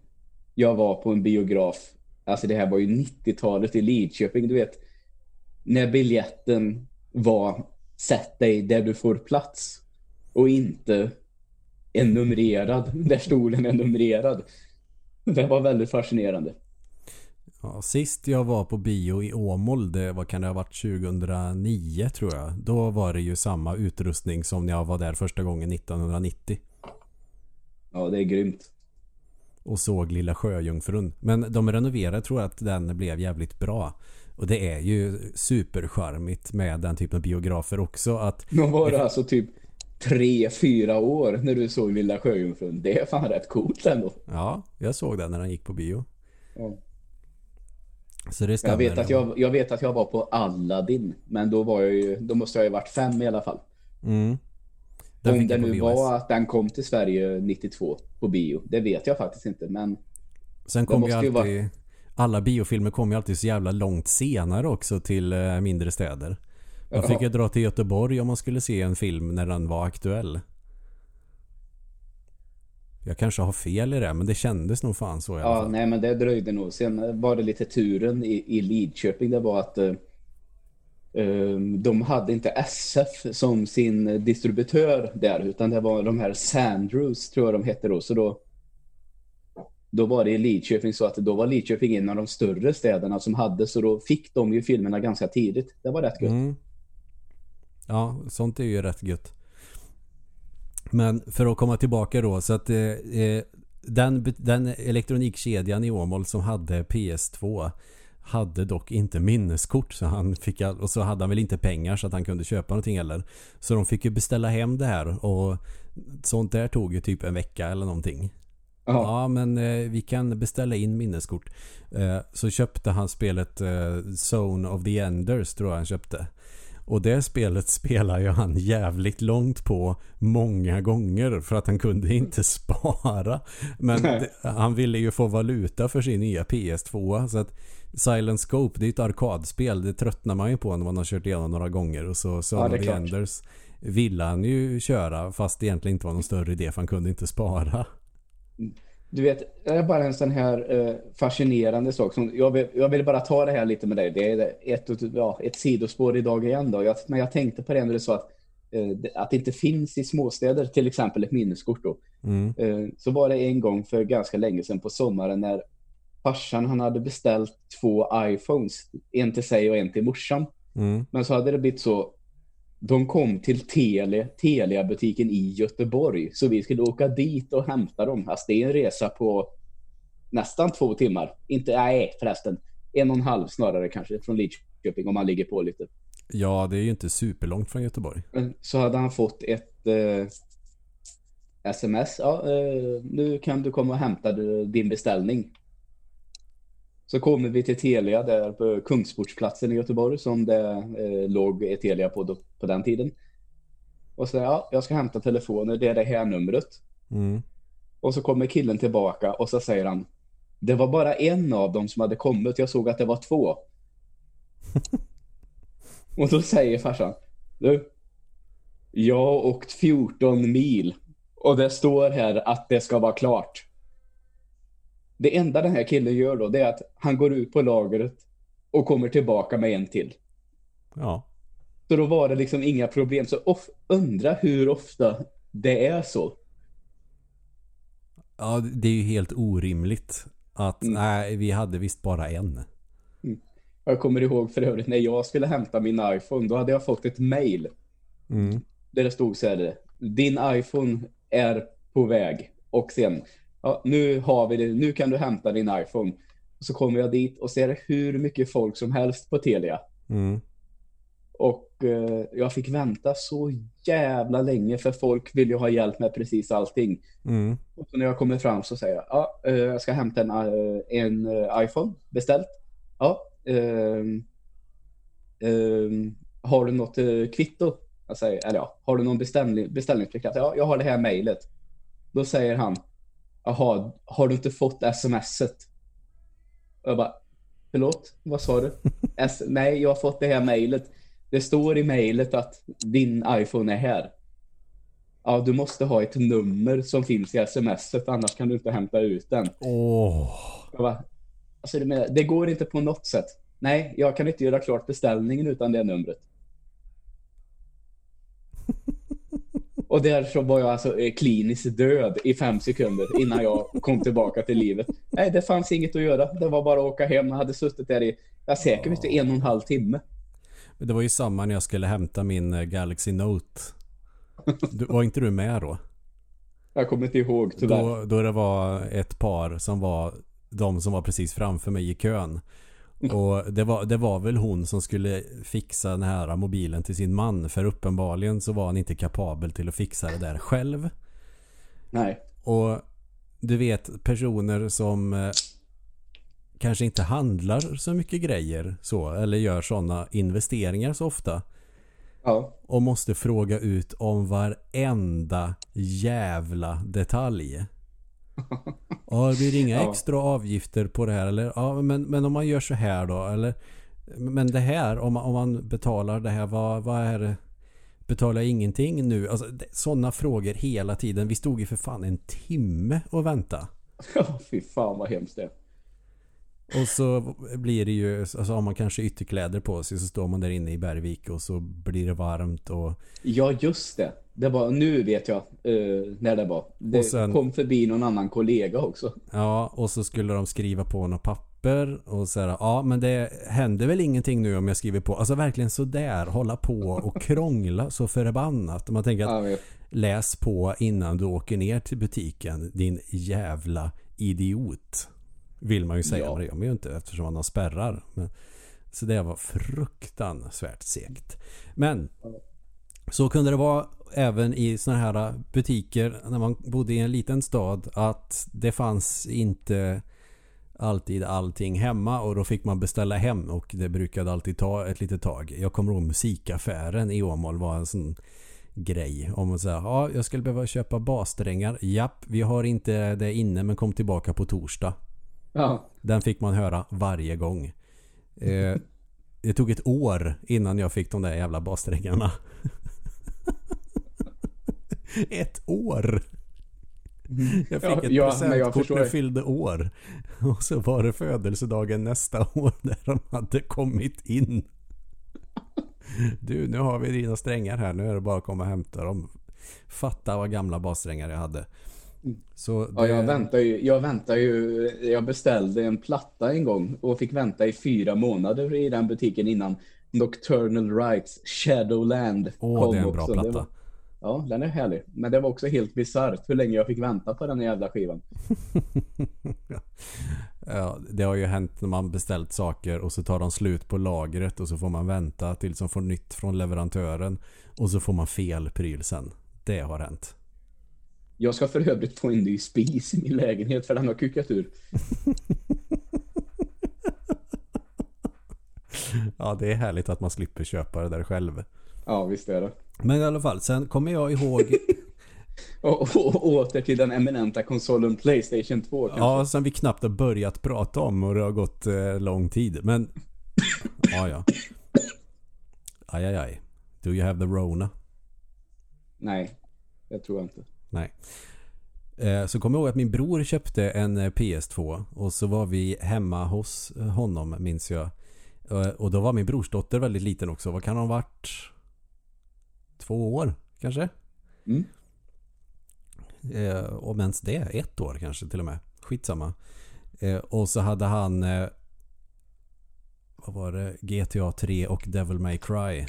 jag var på en biograf. Alltså det här var ju 90-talet i Lidköping, du vet. När biljetten var sätt dig där du får plats och inte en numrerad, där stolen är numrerad. Det var väldigt fascinerande. Ja, sist jag var på bio i Åmål, det var, kan det ha varit 2009 tror jag. Då var det ju samma utrustning som när jag var där första gången 1990. Ja, det är grymt. Och såg Lilla Sjöjungfrun. Men de renoverade tror jag att den blev jävligt bra. Och det är ju supercharmigt med den typen av biografer också. Att Men var det alltså typ tre, fyra år när du såg Lilla Sjöjungfrun? Det är fan rätt coolt ändå. Ja, jag såg den när den gick på bio. Ja. Så det jag, vet att jag, jag vet att jag var på Aladdin. Men då var jag ju, då måste jag ju varit fem i alla fall. Mm. Om det nu var att den kom till Sverige 92 på bio. Det vet jag faktiskt inte. Men Sen kom ju alltid... Vara... Alla biofilmer kom ju alltid så jävla långt senare också till eh, mindre städer. Man fick ju dra till Göteborg om man skulle se en film när den var aktuell. Jag kanske har fel i det, men det kändes nog fan så i alla fall. Ja, nej men det dröjde nog. Sen var det lite turen i, i Lidköping. Det var att uh, de hade inte SF som sin distributör där, utan det var de här Sandrews tror jag de hette då. Så då, då var det i Lidköping så att då var Lidköping en av de större städerna som hade, så då fick de ju filmerna ganska tidigt. Det var rätt gött. Mm. Ja, sånt är ju rätt gött. Men för att komma tillbaka då så att eh, eh den, den elektronikkedjan i Åmål som hade PS2 hade dock inte minneskort så han fick och så hade han väl inte pengar så att han kunde köpa någonting heller. Så de fick ju beställa hem det här och sånt där tog ju typ en vecka eller någonting. Aha. Ja men eh, vi kan beställa in minneskort. Eh, så köpte han spelet eh, Zone of the Enders tror jag han köpte. Och det spelet spelar ju han jävligt långt på många gånger för att han kunde inte spara. Men det, han ville ju få valuta för sin nya PS2. Så att Silent Scope, det är ett arkadspel. Det tröttnar man ju på när man har kört igenom några gånger. Och så Son Ja, of the. Enders ville han ju köra fast det egentligen inte var någon större idé för han kunde inte spara. Du vet, det är bara en sån här eh, fascinerande sak. Som, jag, vill, jag vill bara ta det här lite med dig. Det är ett, ja, ett sidospår idag igen. Då. Jag, men jag tänkte på det när du sa att, eh, att det inte finns i småstäder, till exempel ett minneskort. Då. Mm. Eh, så var det en gång för ganska länge sedan på sommaren när farsan han hade beställt två iPhones. En till sig och en till morsan. Mm. Men så hade det blivit så. De kom till Telia, Telia-butiken i Göteborg. Så vi skulle åka dit och hämta dem. Alltså det är en resa på nästan två timmar. Inte, nej förresten. En och en halv snarare kanske från Lidköping om man ligger på lite. Ja, det är ju inte superlångt från Göteborg. Så hade han fått ett eh, sms. Ja, eh, nu kan du komma och hämta din beställning. Så kommer vi till Telia där på Kungsportsplatsen i Göteborg som det eh, låg Telia på, då, på den tiden. Och så ja, jag ska hämta telefoner, det är det här numret. Mm. Och så kommer killen tillbaka och så säger han Det var bara en av dem som hade kommit, jag såg att det var två. och då säger farsan Du, jag har åkt 14 mil och det står här att det ska vara klart. Det enda den här killen gör då, det är att han går ut på lagret och kommer tillbaka med en till. Ja. Så då var det liksom inga problem. Så of, undra hur ofta det är så. Ja, det är ju helt orimligt. Att Mm. nej, vi hade visst bara en. Jag kommer ihåg för övrigt när jag skulle hämta min iPhone, då hade jag fått ett mail Mm. där det stod så här, din iPhone är på väg. Och sen, ja, nu har vi det, nu kan du hämta din iPhone. Så kommer jag dit och ser hur mycket folk som helst på Telia. Mm. Och eh, jag fick vänta så jävla länge för folk vill ju ha hjälp med precis allting. Mm. Och när jag kommer fram så säger jag, ja, eh, jag ska hämta en, eh, en eh, iPhone, beställt. Ja, ehm, har du något eh, kvitto? Jag säger, eller ja, har du någon beställning, beställningsbekräftelse? Ja, jag har det här mejlet. Då säger han, jaha, har du inte fått smset? Och jag bara, förlåt, vad sa du? S- nej, jag har fått det här mejlet. Det står i mejlet att din iPhone är här. Ja, du måste ha ett nummer som finns i smset, annars kan du inte hämta ut den. Åh. Jag bara, alltså det går inte på något sätt. Nej, jag kan inte göra klart beställningen utan det numret. Och där så var jag alltså eh, kliniskt död i fem sekunder innan jag kom tillbaka till livet. Nej, det fanns inget att göra. Det var bara att åka hem. Jag hade suttit där i, jag säkert inte en och en halv timme. Men Det var ju samma när jag skulle hämta min eh, Galaxy Note. Du, var inte du med då? Jag kommer inte ihåg tyvärr. Då, då det var ett par som var de som var precis framför mig i kön. Och det var, det var väl hon som skulle fixa den här mobilen till sin man. För uppenbarligen så var han inte kapabel till att fixa det där själv. Nej. Och du vet personer som eh, kanske inte handlar så mycket grejer så. Eller gör sådana investeringar så ofta. Ja. Och måste fråga ut om varenda jävla detalj. Ja, det blir inga Ja. extra avgifter på det här eller? Ja, men, men om man gör så här då? Eller? Men det här, om man, om man betalar det här, vad, vad är det? Betalar jag ingenting nu? Alltså, sådana frågor hela tiden. Vi stod ju för fan en timme och vänta. Ja, fy fan vad hemskt det är. Och så blir det ju, alltså har man kanske ytterkläder på sig så står man där inne i Bergvik och så blir det varmt och Ja, just det. Det var, nu vet jag eh, när det var. Det sen- kom förbi någon annan kollega också. Ja, och så skulle de skriva på något papper och säga ja men det händer väl ingenting nu om jag skriver på. Alltså verkligen sådär hålla på och krångla så förbannat. Man tänker att läs på innan du åker ner till butiken din jävla idiot. Vill man ju säga, Ja. men det gör man ju inte eftersom man har spärrar. Men, så det var fruktansvärt segt. Men så kunde det vara även i såna här butiker när man bodde i en liten stad att det fanns inte alltid allting hemma och då fick man beställa hem och det brukade alltid ta ett litet tag. Jag kommer ihåg musikaffären i Åmål var en sån grej. Om man säger ja, jag skulle behöva köpa bassträngar. Japp, vi har inte det inne men kom tillbaka på torsdag. Ja. Den fick man höra varje gång. Eh, det tog ett år innan jag fick de där jävla bassträngarna. ett år! Jag fick Ja, ett ja, presentkort när jag fyllde år. Och så var det födelsedagen nästa år där de hade kommit in. Du, nu har vi dina strängar här. Nu är det bara att komma och hämta dem. Fatta vad gamla bassträngar jag hade. Så Ja, jag väntar ju, jag väntar ju, jag beställde en platta en gång och fick vänta i fyra månader i den butiken innan Nocturnal Rights Shadowland Åh, det är en bra Det platta. var- ja, den är härlig. Men det var också helt bisarrt hur länge jag fick vänta på den jävla skivan. Ja, det har ju hänt när man beställt saker och så tar de slut på lagret och så får man vänta tills de får nytt från leverantören. Och så får man fel pryl sen. Det har hänt. Jag ska för övrigt få en ny spis i min lägenhet för den har kukat ur. Ja, det är härligt att man slipper köpa det där själv. Ja, visst är det. Men i alla fall, sen kommer jag ihåg... Och, och, och åter till den eminenta konsolen Playstation 2 kanske. ja, sen vi knappt har börjat prata om och det har gått eh, lång tid. Men... Ja, ja. Aj, aj, aj. Do you have the Rona? Nej, det tror jag inte. Nej. Eh, Så kommer jag ihåg att min bror köpte en eh, PS2 och så var vi hemma hos eh, honom minns jag. Och då var min brorsdotter väldigt liten också. Vad kan hon ha varit? Två år kanske? Mm. Eh, Om ens det. Ett år kanske till och med. Skitsamma. Eh, Och så hade han eh, vad var det? GTA 3 och Devil May Cry.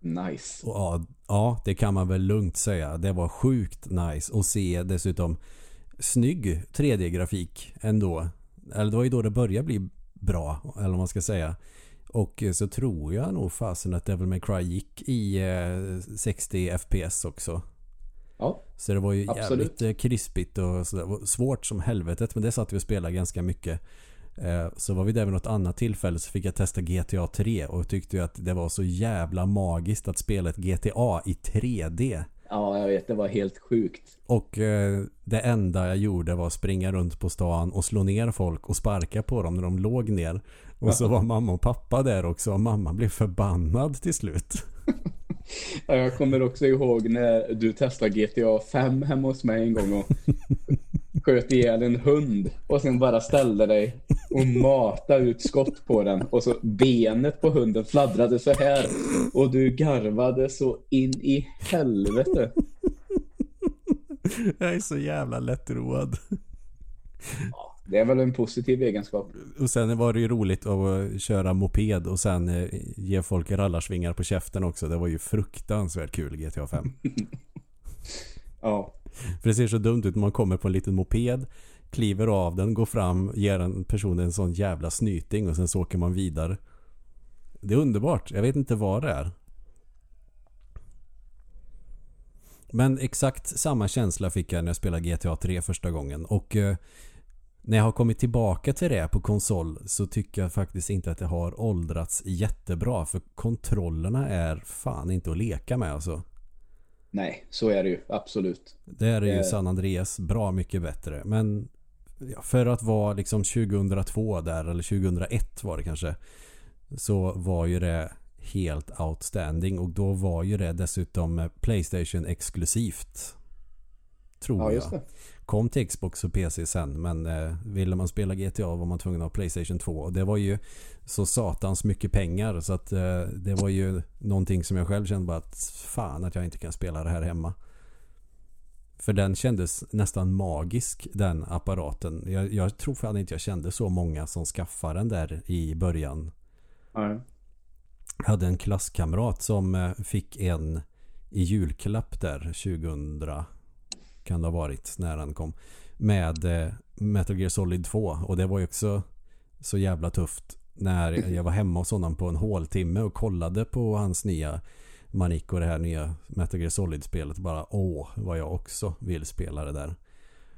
Nice. Och ja, ja, det kan man väl lugnt säga. Det var sjukt nice att se dessutom snygg 3D-grafik ändå. Eller det var ju då det började bli bra, eller vad man ska säga. Och eh, så tror jag nog fasen att Devil May Cry gick i eh, 60 FPS också. Ja, Så det var ju Absolut. jävligt eh, krispigt och sådär. Svårt som helvetet men det satt vi och spelade ganska mycket. Eh, Så var vi där vid något annat tillfälle så fick jag testa GTA 3 och tyckte ju att det var så jävla magiskt att spela ett GTA i 3D. ja, jag vet. Det var helt sjukt. Och eh, det enda jag gjorde var att springa runt på stan och slå ner folk och sparka på dem när de låg ner. Och så var mamma och pappa där också och mamma blev förbannad till slut. Ja, Jag kommer också ihåg när du testade GTA 5 hemma hos mig en gång och sköt ihjäl en hund och sen bara ställde dig och matade ut skott på den och så benet på hunden fladdrade så här och du garvade så in i helvete. Jag är så jävla lättroad. Det är väl en positiv egenskap. Och sen var det ju roligt att köra moped och sen eh, ge folk rallarsvingar på käften också. Det var ju fruktansvärt kul GTA 5. Ja, För det ser så dumt ut när man kommer på en liten moped, kliver av den, går fram, ger en person en sån jävla snyting och sen så åker man vidare. Det är underbart. Jag vet inte vad det är. Men exakt samma känsla fick jag när jag spelade GTA 3 första gången. Och eh, när jag har kommit tillbaka till det på konsol så tycker jag faktiskt inte att det har åldrats jättebra. För kontrollerna är fan inte att leka med alltså nej, så är det ju. Absolut. Där är ju Det- San Andreas bra mycket bättre. Men för att vara liksom 2002 där eller 2001 var det kanske. Så var ju det helt outstanding och då var ju det dessutom eh, Playstation exklusivt. Tror Ja, jag. Kom till Xbox och PC sen men eh, ville man spela GTA var man tvungen att ha Playstation 2 och det var ju så satans mycket pengar så att eh, det var ju någonting som jag själv kände bara att fan att jag inte kan spela det här hemma. För den kändes nästan magisk den apparaten. Jag, jag tror fan inte jag kände så många som skaffade den där i början. Ja, Jag hade en klasskamrat som eh, fick en i julklapp där 2000 kan det ha varit när han kom. Med eh, Metal Gear Solid 2 och det var ju också så jävla tufft när jag var hemma hos honom på en håltimme och kollade på hans nya Manico det här nya Metal Gear Solid-spelet bara åh vad jag också vill spela det där.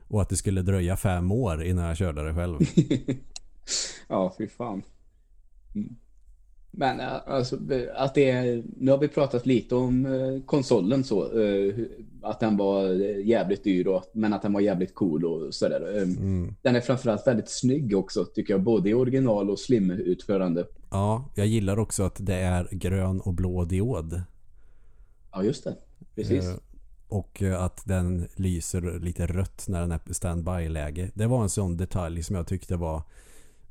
Och att det skulle dröja fem år innan jag körde det själv. ja, fy fan. Mm. Men eh, alltså, att det är, nu har vi pratat lite om eh, konsolen så, eh, att den var jävligt dyr och, men att den var jävligt cool och sådär. Mm. Den är framförallt väldigt snygg också tycker jag, både i original och slim-utförande. Ja, jag gillar också att det är grön och blå diod. Ja, just det. Precis. Och att den lyser lite rött när den är standby-läge. Det var en sån detalj som jag tyckte var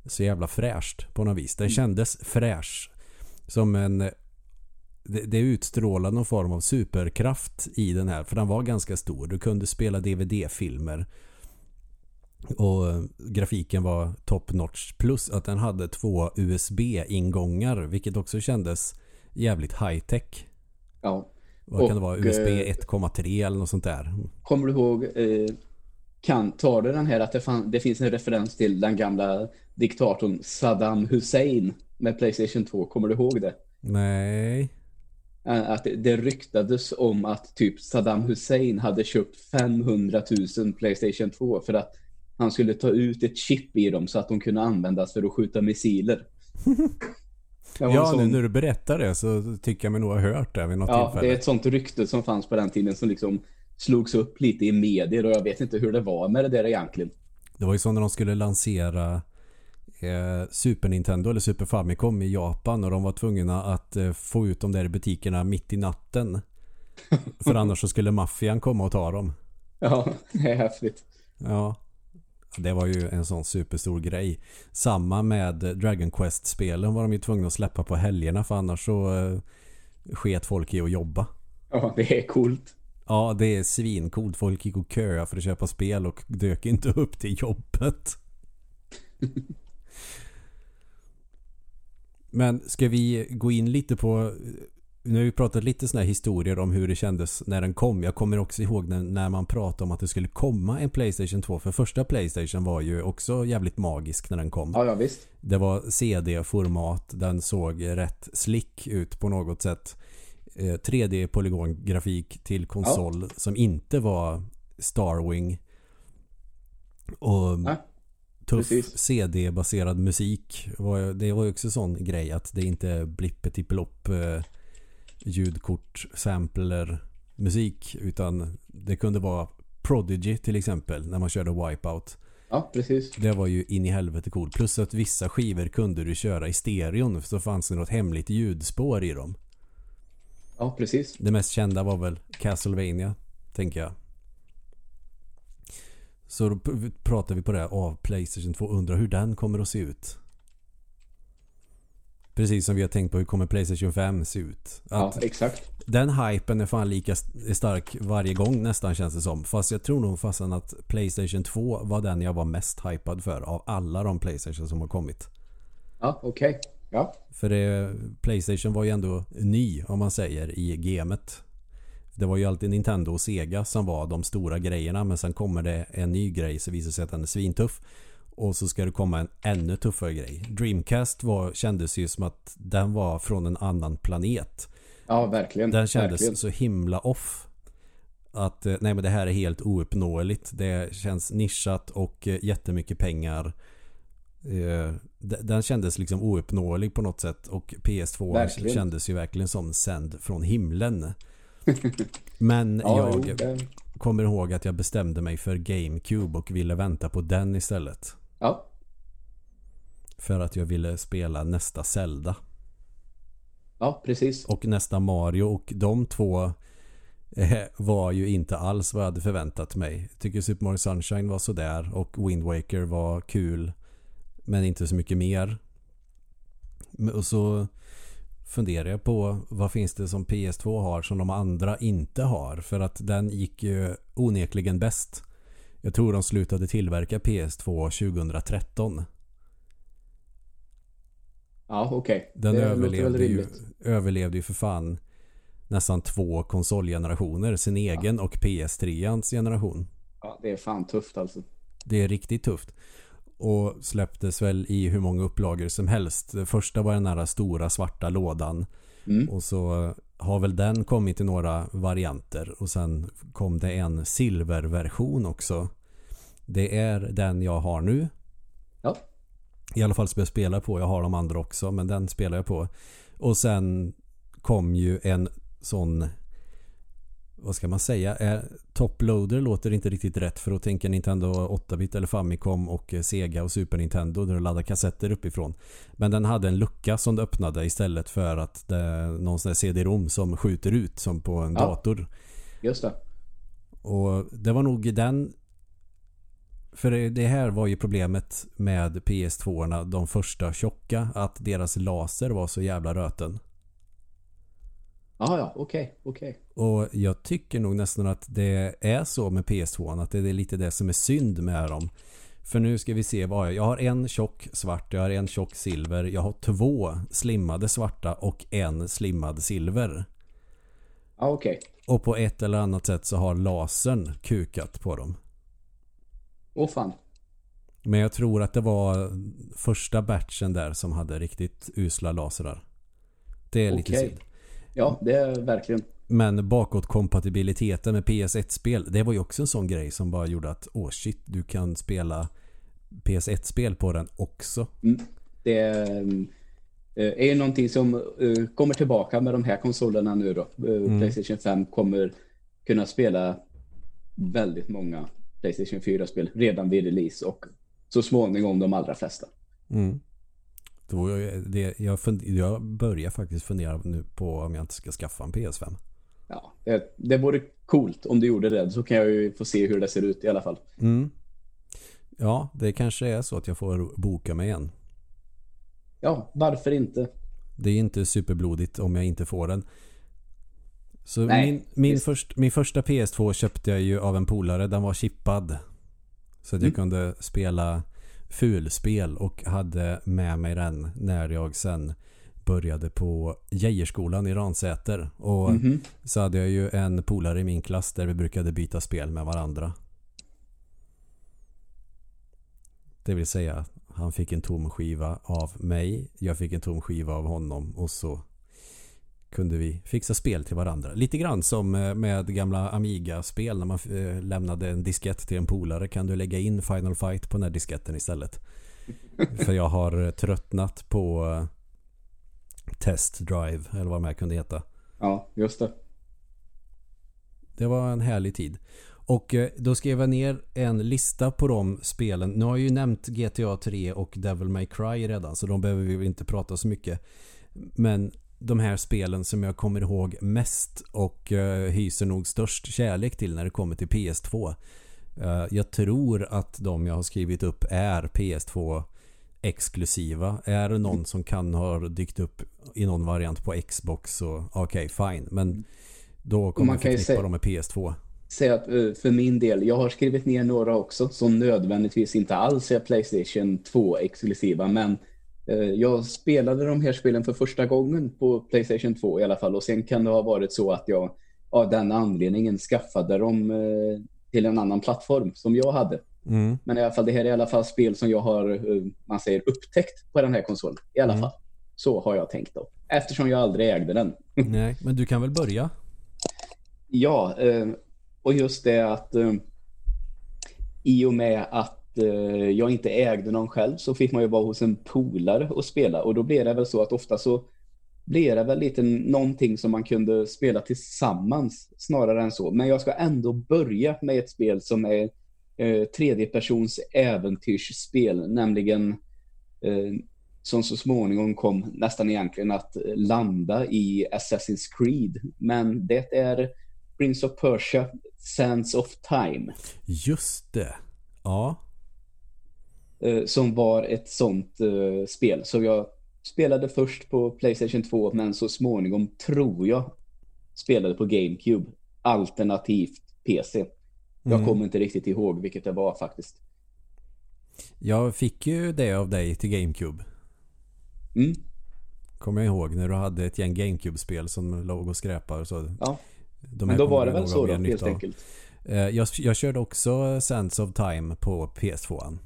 så jävla fräscht på något vis. Den mm. kändes fräsch. Som en... Det, det utstrålade någon form av superkraft i den här. För den var ganska stor. Du kunde spela DVD-filmer. Och grafiken var top notch. Plus att den hade två USB-ingångar. Vilket också kändes jävligt high-tech. Ja. Vad och, kan det vara? USB 1,3 eller något sånt där. Kommer du ihåg... Eh, kan, tar du den här att det, fan, det finns en referens till den gamla diktatorn Saddam Hussein med Playstation 2. Kommer du ihåg det? Nej. Att det, ryktades om att typ Saddam Hussein hade köpt 500 000 Playstation 2 för att han skulle ta ut ett chip i dem så att de kunde användas för att skjuta missiler. ja, sån... nu när du berättar det så tycker jag mig nog ha hört det vid något ja, tillfälle. det är ett sånt rykte som fanns på den tiden som liksom slogs upp lite i medier och jag vet inte hur det var med det där egentligen. Det var ju så när de skulle lansera Super Nintendo eller Super Famicom i Japan och de var tvungna att eh, få ut dem där i butikerna mitt i natten. För annars så skulle maffian komma och ta dem. Ja, det är häftigt. Ja. Det var ju en sån superstor grej. Samma med Dragon Quest-spelen var de ju tvungna att släppa på helgerna för annars så eh, sket folk i att jobba. Ja, det är coolt. Ja, det är svincoolt. Folk gick och köa för att köpa spel och dök inte upp till jobbet. Men ska vi gå in lite på nu har vi pratat lite sådana här historier om hur det kändes när den kom. Jag kommer också ihåg när, när man pratade om att det skulle komma en Playstation 2. För första Playstation var ju också jävligt magisk när den kom. Ja, ja visst. Det var CD-format. Den såg rätt slick ut på något sätt. 3D-polygongrafik eh, till konsol ja. som inte var Starwing. Och ja, tuff CD-baserad musik. Det var ju också sån grej att det inte är blippetippelopp eh, ljudkort, sampler, musik utan det kunde vara Prodigy till exempel när man körde Wipeout. Ja, precis. Det var ju in i helvete cool. Plus att vissa skivor kunde du köra i stereon så fanns det något hemligt ljudspår i dem. Ja, precis. Det mest kända var väl Castlevania, tänker jag. Så då pratar vi på det av Playstation 2. Undrar hur den kommer att se ut. Precis som vi har tänkt på hur kommer Playstation 5 se ut. Att ja, exakt. Den hypen är fan lika stark varje gång nästan känns det som. Fast jag tror nog fastän att Playstation 2 var den jag var mest hypad för av alla de Playstation som har kommit. Ja, okej. Okay. Ja. För det, Playstation var ju ändå ny om man säger i gamet. Det var ju alltid Nintendo och Sega som var de stora grejerna men sen kommer det en ny grej så visar sig att den är svintuff. Och så ska det komma en ännu tuffare grej. Dreamcast var, kändes ju som att den var från en annan planet. Ja, verkligen. Den kändes verkligen. så himla off. Att eh, nej men det här är helt ouppnåeligt. Det känns nischat och eh, jättemycket pengar. Eh, den kändes liksom ouppnåelig på något sätt och PS2 verkligen. kändes ju verkligen som sänd från himlen. Men ja, jag jo, kommer ihåg att jag bestämde mig för GameCube och ville vänta på den istället. Ja. För att jag ville spela nästa Zelda. Ja, precis. Och nästa Mario och de två eh, var ju inte alls vad jag hade förväntat mig. Jag tycker Super Mario Sunshine var sådär och Wind Waker var kul. Men inte så mycket mer. Och så funderar jag på vad finns det som PS2 har som de andra inte har. För att den gick ju onekligen bäst. Jag tror de slutade tillverka PS2 2013. Ja, okej. Okay. Den det överlevde ju, överlevde ju för fan nästan två konsolgenerationer. Sin egen ja. och PS3ans generation. Ja, det är fan tufft alltså. Det är riktigt tufft. Och släpptes väl i hur många upplagor som helst. Det första var den här stora svarta lådan. Mm. Och så har väl den kommit i några varianter. Och sen kom det en silverversion också. Det är den jag har nu. Ja. I alla fall som jag spelar på. Jag har de andra också men den spelar jag på. Och sen kom ju en sån vad ska man säga? Eh, Toploader låter inte riktigt rätt för att tänka Nintendo 8-bit eller Famicom och eh, Sega och Super Nintendo där du laddar kassetter uppifrån. Men den hade en lucka som du öppnade istället för att det är någon sån där CD-ROM som skjuter ut som på en Ja. dator. Just det. Och det var nog den för det- det här var ju problemet med PS2-orna, de första tjocka, att deras laser var så jävla röten. Ja, ja, okej, okej. Och jag tycker nog nästan att det är så med PS2 att det är lite det som är synd med dem. För nu ska vi se vad jag Jag har en tjock svart, jag har en tjock silver, jag har två slimmade svarta och en slimmad silver. Ja, okej. Och på ett eller annat sätt så har lasern kukat på dem. Åh fan. Men jag tror att det var första batchen där som hade riktigt usla lasrar. Det är lite synd. Ja, det är verkligen. Men bakåtkompatibiliteten med PS1-spel, det var ju också en sån grej som bara gjorde att åh shit, du kan spela PS1-spel på den också. Det är, eh, är ju någonting som eh, kommer tillbaka med de här konsolerna nu då. Eh, Playstation 5 kommer kunna spela väldigt många Playstation 4-spel redan vid release och så småningom de allra flesta. Mm. Då, det, jag, fund, jag börjar faktiskt fundera nu på om jag inte ska skaffa en PS5. Ja, det, det vore coolt om du gjorde det. Så kan jag ju få se hur det ser ut i alla fall. Mm. Ja, det kanske är så att jag får boka mig en. Ja, varför inte? Det är inte superblodigt om jag inte får den. Så Nej, min, min, först, min första PS2 köpte jag ju av en polare. Den var chippad. Så att jag Mm. kunde spela fulspel och hade med mig den när jag sen började på Geijerskolan i Ransäter. Och Mhm. så hade jag ju en polare i min klass där vi brukade byta spel med varandra. Det vill säga, han fick en tom skiva av mig, jag fick en tom skiva av honom och så kunde vi fixa spel till varandra. Lite grann som eh, med gamla Amiga-spel när man eh, lämnade en diskett till en polare kan du lägga in Final Fight på den här disketten istället. För jag har eh, tröttnat på Test Drive eller vad de här kunde heta. Ja, just det. Det var en härlig tid. Och då skrev jag ner en lista på de spelen. Nu har jag ju nämnt GTA 3 och Devil May Cry redan så de behöver vi inte prata så mycket. Men de här spelen som jag kommer ihåg mest och eh, hyser nog störst kärlek till när det kommer till PS2. Eh, jag tror att de jag har skrivit upp är PS2 exklusiva. Är det någon som kan ha dykt upp i någon variant på Xbox så okej fine. Men då kommer man jag förknippa dem med PS2. Säga att eh, för min del, jag har skrivit ner några också som nödvändigtvis inte alls är Playstation 2 exklusiva, men jag spelade de här spelen för första gången på Playstation 2 i alla fall och sen kan det ha varit så att jag av den anledningen skaffade dem eh, till en annan plattform som jag hade. Mm. Men i alla fall, det här är i alla fall spel som jag har, eh, man säger, upptäckt på den här konsolen. I alla Mm. fall. Så har jag tänkt då. Eftersom jag aldrig ägde den. Nej, men du kan väl börja? Ja, eh, och just det att eh, i och med att eh, Eh, jag inte ägde någon själv så fick man ju vara hos en polare och spela. Och då blev det väl så att ofta så blir det väl lite någonting som man kunde spela tillsammans snarare än så. Men jag ska ändå börja med ett spel som är eh, tredjepersons äventyrsspel, nämligen eh, som så småningom kom nästan egentligen att landa i Assassin's Creed. Men det är Prince of Persia, Sands of Time, Just det. Ja eh, som var ett sånt eh, spel. Så jag spelade först på Playstation 2, men så småningom tror jag spelade på GameCube, alternativt PC. Jag Mm. kommer inte riktigt ihåg vilket det var faktiskt. Jag fick ju det av dig till GameCube. Mm. Kommer jag ihåg när du hade ett gäng GameCube-spel som låg och skräpar. Så Ja, de men då var det väl så då, helt enkelt. Eh, Jag, jag körde också Sands of Time på PS2.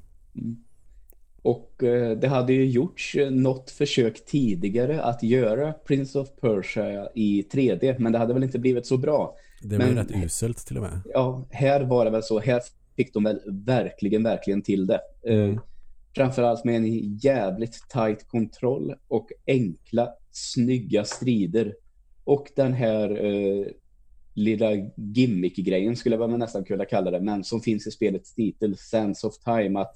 Och eh, det hade ju gjorts eh, något försök tidigare att göra Prince of Persia i 3D, men det hade väl inte blivit så bra. Det var ju rätt uselt till och med. Ja, här var det väl så. Här fick de väl verkligen, verkligen till det. Eh, Mm. Framförallt med en jävligt tight kontroll och enkla, snygga strider. Och den här eh, lilla gimmick-grejen skulle man nästan kunna kalla det, men som finns i spelets titel, Sense of Time, att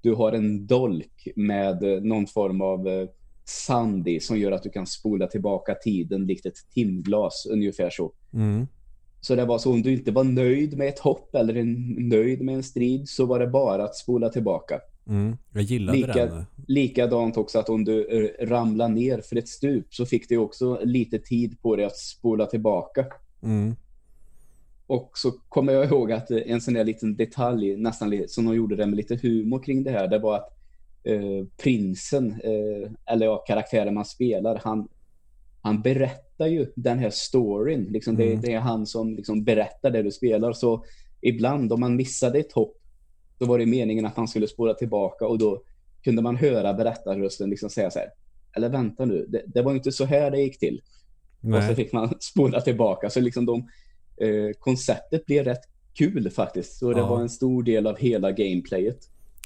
du har en dolk med eh, någon form av eh, sand i som gör att du kan spola tillbaka tiden likt ett timglas, ungefär så. Mm. Så det var så om du inte var nöjd med ett hopp eller en, nöjd med en strid så var det bara att spola tillbaka. Mm. Jag gillade Lika- den. Likadant också att om du eh, ramlar ner för ett stup så fick du också lite tid på dig att spola tillbaka. Mm. Och så kommer jag ihåg att eh, en sån där liten detalj, nästan som de gjorde det med lite humor kring det här, det var att eh, prinsen, eh, eller ja, karaktären man spelar, han, han berättar ju den här storyn. Liksom det, Mm. det är han som liksom berättar det du spelar. Så ibland om man missade ett hopp, då var det meningen att han skulle spåra tillbaka och då kunde man höra berättarrösten liksom säga så här, eller vänta nu, det, det var inte så här det gick till. Och så Nej. fick man spola tillbaka. Så liksom de, eh, konceptet blev rätt kul faktiskt. Så det Ja. var en stor del av hela gameplayet.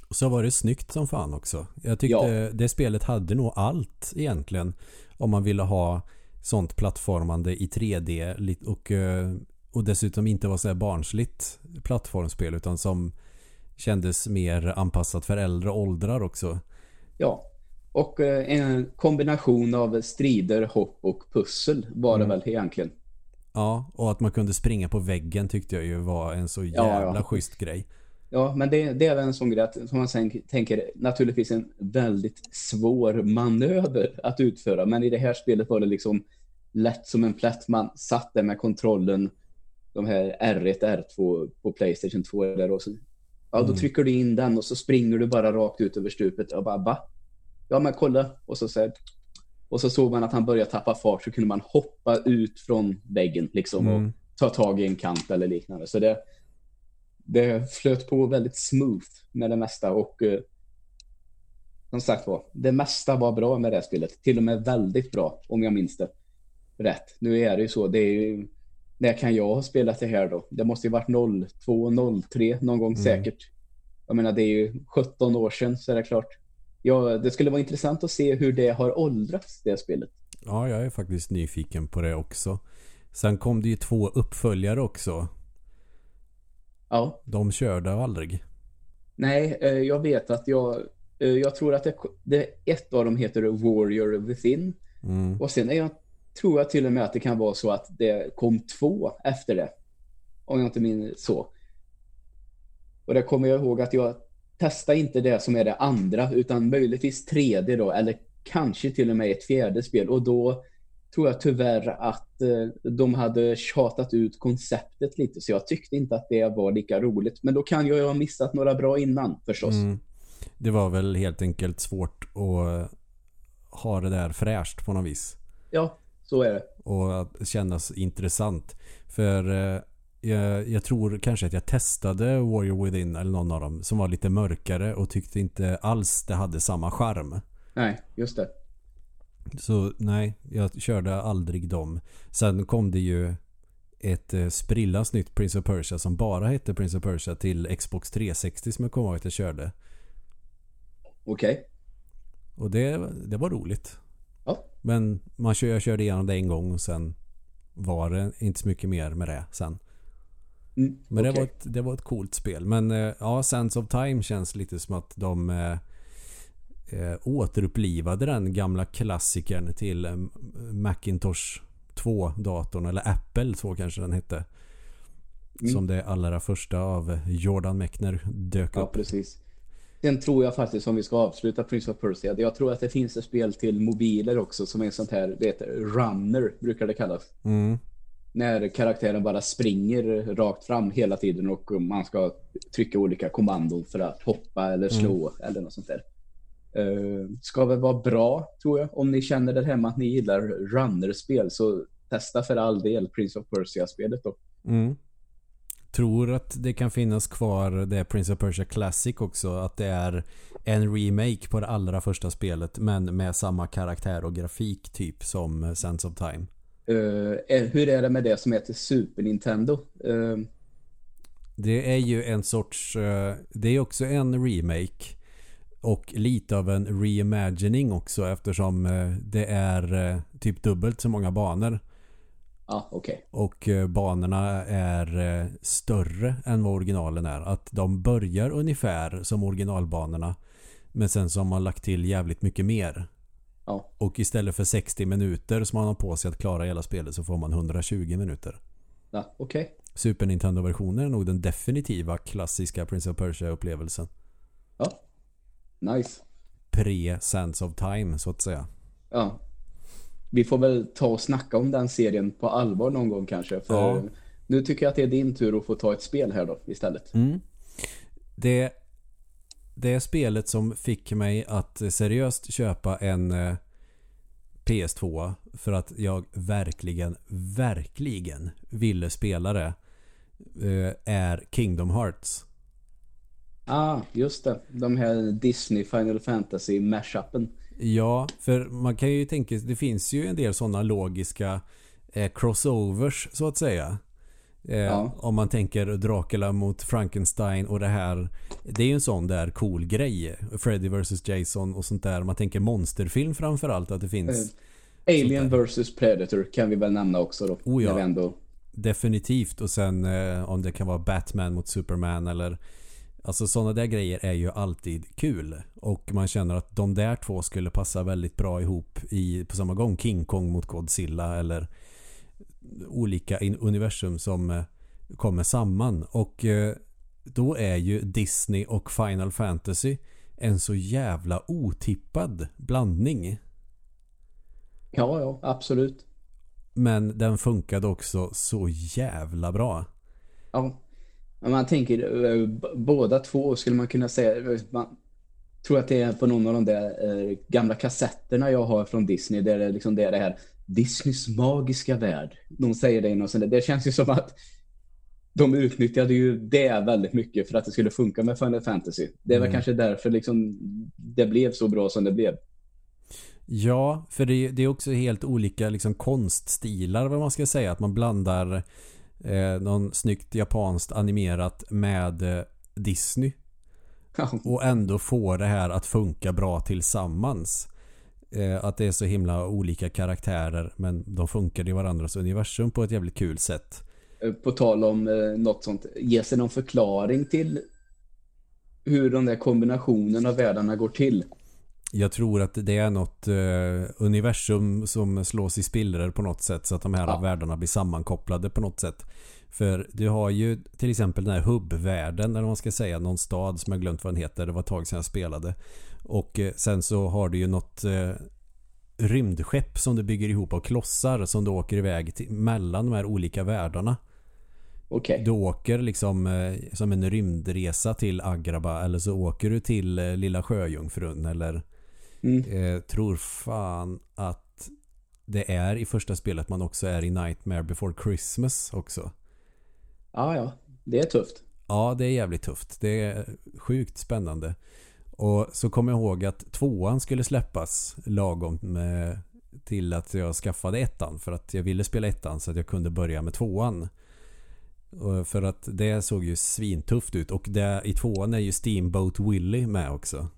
Och så var det snyggt som fan också. Jag tyckte Ja. det spelet hade nog allt egentligen. Om man ville ha sånt plattformande i 3D lit- och, eh, och dessutom inte var så här barnsligt plattformsspel utan som kändes mer anpassat för äldre åldrar också. Ja. Och eh, en kombination av strider, hopp och pussel var Mm. det väl egentligen. Ja, och att man kunde springa på väggen tyckte jag ju var en så Ja, jävla ja. schysst grej. Ja, men det, det är väl en sån grej att, som man sen tänker, naturligtvis en väldigt svår manöver att utföra. Men i det här spelet var det liksom lätt som en plätt. Man satt där med kontrollen, de här R1, R2 på Playstation 2 där och så, ja då Mm. trycker du in den och så springer du bara rakt ut över stupet. Jag bara, va? Ja men kolla. Och så, här, och så såg man att han började tappa fart så kunde man hoppa ut från väggen liksom och Mm. ta tag i en kant eller liknande. Så det, det flöt på väldigt smooth med det mesta och eh, som sagt var, det mesta var bra med det här spelet. Till och med väldigt bra om jag minns det rätt. Nu är det ju så, det är ju när kan jag ha spelat det här då? Det måste ju varit 02, 03 någon gång Mm. säkert. Jag menar det är ju 17 år sedan så är det klart. Ja, det skulle vara intressant att se hur det har åldrats det spelet. Ja, jag är faktiskt nyfiken på det också. Sen kom det ju två uppföljare också. Ja, De körde aldrig. Nej, eh, jag vet att jag, eh, jag tror att det, det, ett av dem heter Warrior Within. Mm. Och sen är jag, tror jag till och med att det kan vara så att det kom två efter det. Om jag inte minns så. Och det kommer jag ihåg att jag testade inte det som är det andra, utan möjligtvis tredje då, eller kanske till och med ett fjärde spel. Och då tror jag tyvärr att eh, de hade tjatat ut konceptet lite, så jag tyckte inte att det var lika roligt. Men då kan jag ju ha missat några bra innan förstås. Mm. Det var väl helt enkelt svårt att ha det där fräscht på något vis. Ja, så är det. Och att kännas intressant. För eh, jag, jag tror kanske att jag testade Warrior Within eller någon av dem som var lite mörkare och tyckte inte alls det hade samma charm. Nej, just det. Så nej, jag körde aldrig dem. Sen kom det ju ett eh, sprillans nytt Prince of Persia som bara hette Prince of Persia till Xbox 360 som jag kommer ihåg att jag körde. Okej. Och det, det var roligt. Ja. Men man kör, jag körde igenom det en gång och sen var det inte så mycket mer med det sen. Mm, Men det, okej. var ett, det var ett coolt spel. Men eh, ja, Sense of Time känns lite som att de eh, eh, återupplivade den gamla klassikern till eh, Macintosh 2-datorn. Eller Apple 2 kanske den hette. Mm. Som det allra första av Jordan Mechner dök Ja, upp. precis. Sen tror jag faktiskt, om vi ska avsluta Prince of Persia, jag tror att det finns ett spel till mobiler också som är sånt här, det heter Runner, brukar det kallas. Mm. När karaktären bara springer rakt fram hela tiden och man ska trycka olika kommandon för att hoppa eller slå eller något sånt där. Uh, ska väl vara bra, tror jag. Om ni känner där hemma att ni gillar runner-spel så testa för all del Prince of Persia-spelet då. Mm. Tror att det kan finnas kvar det Prince of Persia Classic också. Att det är en remake på det allra första spelet men med samma karaktär och grafik typ som Sense of Time. Eh, är- hur är det med det som heter Super Nintendo? Eh, Det är ju en sorts... eh, Det är också en remake. Och lite av en reimagining också eftersom eh, det är eh, typ dubbelt så många banor. Ja, okej. Och eh, banorna är eh, större än vad originalen är. Att de börjar ungefär som originalbanorna. Men sen så har man lagt till jävligt mycket mer. Ja. Och istället för 60 minuter som man har på sig att klara hela spelet så får man 120 minuter. Ja, okej. Super Nintendo-versionen är nog den definitiva klassiska Prince of Persia-upplevelsen. Ja. Nice. Pre-Sands of Time så att säga. Ja. Vi får väl ta och snacka om den serien på allvar någon gång kanske. För Ja. nu tycker jag att det är din tur att få ta ett spel här då istället. Mm. Det, det spelet som fick mig att seriöst köpa en eh, PS2 för att jag verkligen, verkligen ville spela det eh, är Kingdom Hearts. Ah, just det. De här Disney Final Fantasy mashupen. Ja, för man kan ju tänka det finns ju en del sådana logiska eh, crossovers så att säga. Eh, Ja. Om man tänker Dracula mot Frankenstein och det här. Det är ju en sån där cool grej. Freddy vs Jason och sånt där. Man tänker monsterfilm framförallt att det finns. Alien vs Predator kan vi väl nämna också då. Oh, ja. Ändå... Definitivt. Och sen eh, om det kan vara Batman mot Superman eller Alltså sådana där grejer är ju alltid kul. Och man känner att de där två skulle passa väldigt bra ihop i, på samma gång. King Kong mot Godzilla eller olika universum som eh, kommer samman. Och eh, då är ju Disney och Final Fantasy en så jävla otippad blandning. Ja, ja, absolut. Men den funkade också så jävla bra. Ja. Man tänker eh, båda två skulle man kunna säga. Man tror att det är på någon av de där gamla kassetterna jag har från Disney. Där det, liksom det är det här Disneys magiska värld. De säger det i någon sån där. Det känns ju som att de utnyttjade ju det väldigt mycket för att det skulle funka med Final Fantasy. Det väl Mm. kanske därför liksom det blev så bra som det blev. Ja, för det, det är också helt olika liksom konststilar vad man ska säga. Att man blandar eh, någon snyggt japanskt animerat med eh, Disney. Och ändå få det här att funka bra tillsammans. Eh, att det är så himla olika karaktärer men de funkar i varandras universum på ett jävligt kul sätt. Eh, På tal om eh, något sånt, ges det någon förklaring till hur den där kombinationen av världarna går till? Jag tror att det är något eh, universum som slås i spillror på något sätt så att de här Ja. världarna blir sammankopplade på något sätt. För du har ju till exempel den här hubbvärlden eller vad man ska säga, någon stad som jag glömt vad den heter. Det var ett tag sedan jag spelade. Och eh, sen så har du ju något eh, rymdskepp som du bygger ihop av klossar som du åker iväg till, mellan de här olika världarna. Okej. Du åker liksom eh, som en rymdresa till Agraba eller så åker du till Lilla Sjöjungfrun eller Mm. eh, tror fan att det är i första spelet man också är i Nightmare before Christmas också. Ja, ja. Det är tufft. Ja, det är jävligt tufft. Det är sjukt spännande. Och så kommer jag ihåg att tvåan skulle släppas lagom med, till att jag skaffade ettan. För att jag ville spela ettan så att jag kunde börja med tvåan. Och För att det såg ju svintufft ut. Och det, i tvåan är ju Steamboat Willie med också.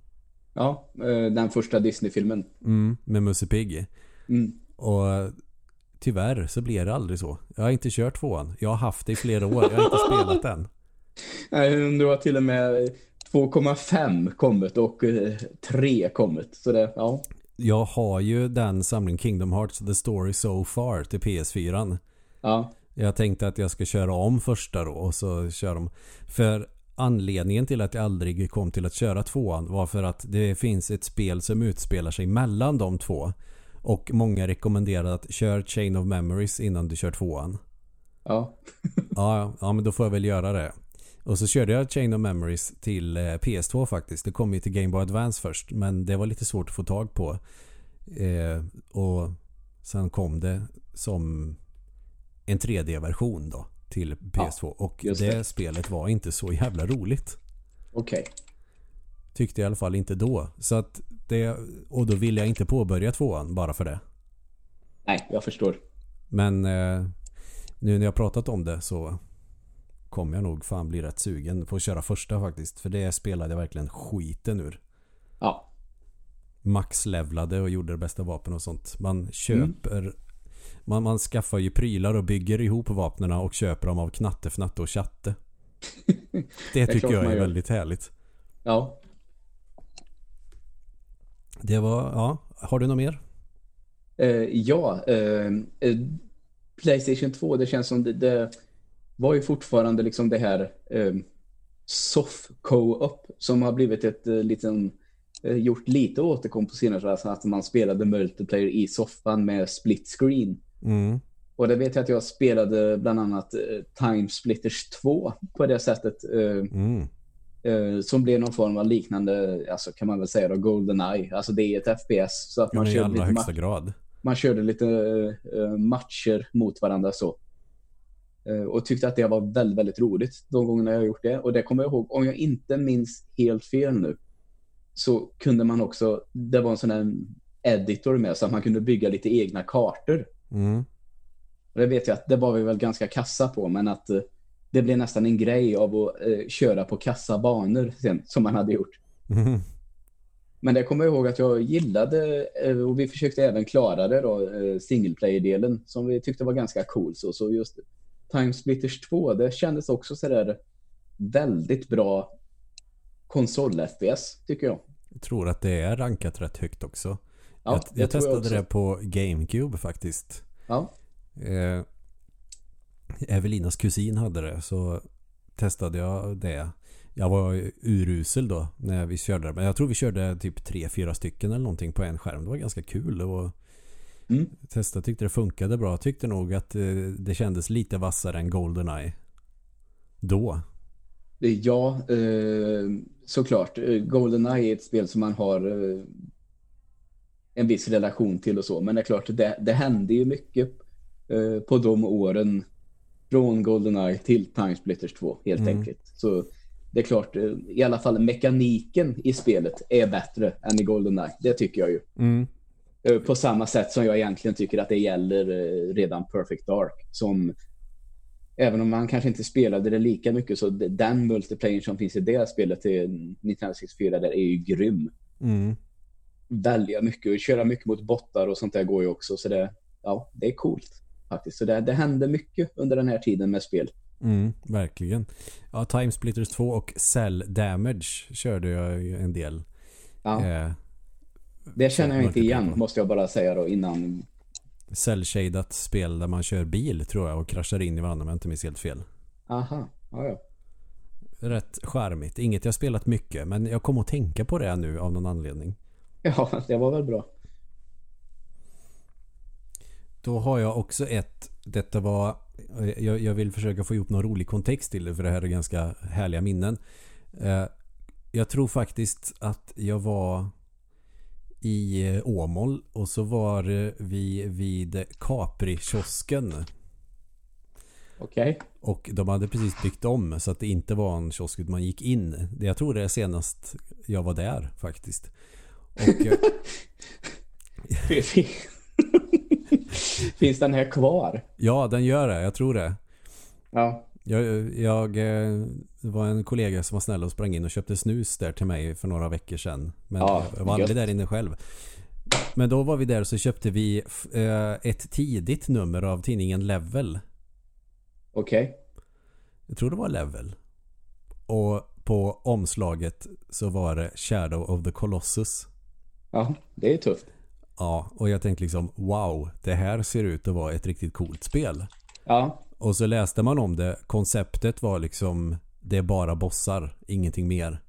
Ja, eh, den första Disney-filmen. Mm, med Musse Pigg. Mm. Och tyvärr så blir det aldrig så. Jag har inte kört tvåan. Jag har haft det i flera år. Jag har inte spelat den. Nej, Nu har till och med 2,5 kommit och eh, 3 kommit. Så det, ja. Jag har ju den samlingen Kingdom Hearts The Story So Far till PS4. Ja, Jag tänkte att jag ska köra om första då och så kör de. För anledningen till att jag aldrig kom till att köra tvåan var för att det finns ett spel som utspelar sig mellan de två. Och många rekommenderar att kör Chain of Memories innan du kör tvåan. ja. Ja, ja men då får jag väl göra det. Och så körde jag Chain of Memories till eh, PS2 faktiskt. Det kom ju till Game Boy Advance först. Men det var lite svårt att få tag på. Eh, och sen kom det som en 3D-version då till PS2. och just det, det. spelet var inte så jävla roligt. Okej. Tyckte jag i alla fall inte då. Så att det, och då ville jag inte påbörja tvåan bara för det. Nej, jag förstår. Men eh, nu när jag pratat om det så kommer jag nog fan bli rätt sugen på att köra första faktiskt. För det spelade jag verkligen skiten ur. Ja. Max-levlade och gjorde det bästa vapen och sånt. Man köper... Mm. Man, man skaffar ju prylar och bygger ihop vapnen och köper dem av Knatte, Fnatte och Chatte. Det tycker jag är väldigt härligt. Ja. Det var, ja. Har du något mer? Uh, ja. Uh, uh, Playstation 2, det känns som det, det, var ju fortfarande liksom det här soft co-op som har blivit ett uh, liten gjort lite återkom på senare alltså att man spelade multiplayer i soffan med split screen. Mm. Och det vet jag att jag spelade bland annat Time Splitters 2 på det sättet. Mm. Uh, som blev någon form av liknande, alltså kan man väl säga då, GoldenEye. Alltså det är ett FPS. Så att man I allra högsta grad. Man körde lite matcher mot varandra så. Uh, och tyckte att det var väldigt, väldigt roligt de gångerna jag gjort det. Och det kommer jag ihåg, om jag inte minns helt fel nu, så kunde man också, det var en sån här editor med så att man kunde bygga lite egna kartor. Mm. Och det vet jag att det var vi väl ganska kassa på, men att det blev nästan en grej av att eh, köra på kassabanor sen, som man hade gjort. Mm. Men det kommer jag ihåg att jag gillade eh, och vi försökte även klara det då, eh, single player-delen som vi tyckte var ganska cool. Så, så just Time Splitters 2, det kändes också sådär väldigt bra konsol-FPS tycker jag. Jag tror att det är rankat rätt högt också. Ja, jag, jag testade jag det på GameCube faktiskt. Ja. Eh, Evelinas kusin hade det så testade jag det. Jag var urusel då när vi körde det. Men jag tror vi körde typ tre, fyra stycken eller någonting på en skärm. Det var ganska kul. Och mm. Testa tyckte det funkade bra. Tyckte nog att eh, det kändes lite vassare än Goldeneye. Då. Ja, eh, såklart. Eh, Goldeneye är ett spel som man har en viss relation till och så. Men det är klart, det, det hände ju mycket på de åren från Goldeneye till Time Splitters 2 helt mm. enkelt. Så det är klart, eh, i alla fall mekaniken i spelet är bättre än i Goldeneye. Det tycker jag ju. Mm. Eh, på samma sätt som jag egentligen tycker att det gäller eh, redan Perfect Dark. Som, även om man kanske inte spelade det lika mycket så den multiplayer som finns i det spelet till 1964 där är ju grym. Mm. Välja mycket och köra mycket mot bottar och sånt där går ju också. Så det, ja, det är coolt faktiskt. Så det, det hände mycket under den här tiden med spel. Mm, verkligen. Ja, Time Splitters 2 och Cell Damage körde jag ju en del. Ja. Eh, det känner jag inte igen, måste jag bara säga då innan. Cell-shadat spel där man kör bil tror jag och kraschar in i varandra om jag inte minns helt fel. Aha, ja, ja. Rätt charmigt. Inget jag spelat mycket men jag kommer att tänka på det nu av någon anledning. Ja, det var väl bra. Då har jag också ett. Detta var... Jag, jag, vill försöka få ihop någon rolig kontext till det för det här är ganska härliga minnen. Eh, jag tror faktiskt att jag var i eh, Åmål och så var vi vid Capri-kiosken. Okej. Okay. Och de hade precis byggt om så att det inte var en kiosk utan man gick in. Jag tror det är senast jag var där faktiskt. Och... Finns den här kvar? Ja, den gör det. Jag tror det. Ja. Jag, jag, eh, det var en kollega som var snäll och sprang in och köpte snus där till mig för några veckor sedan. Men ja, jag var aldrig där inne själv. Men då var vi där och så köpte vi eh, ett tidigt nummer av tidningen Level. Okej. Okay. Jag tror det var Level. Och på omslaget så var det Shadow of the Colossus. Ja, det är tufft. Ja, och jag tänkte liksom wow, det här ser ut att vara ett riktigt coolt spel. Ja. Och så läste man om det. Konceptet var liksom det är bara bossar, ingenting mer.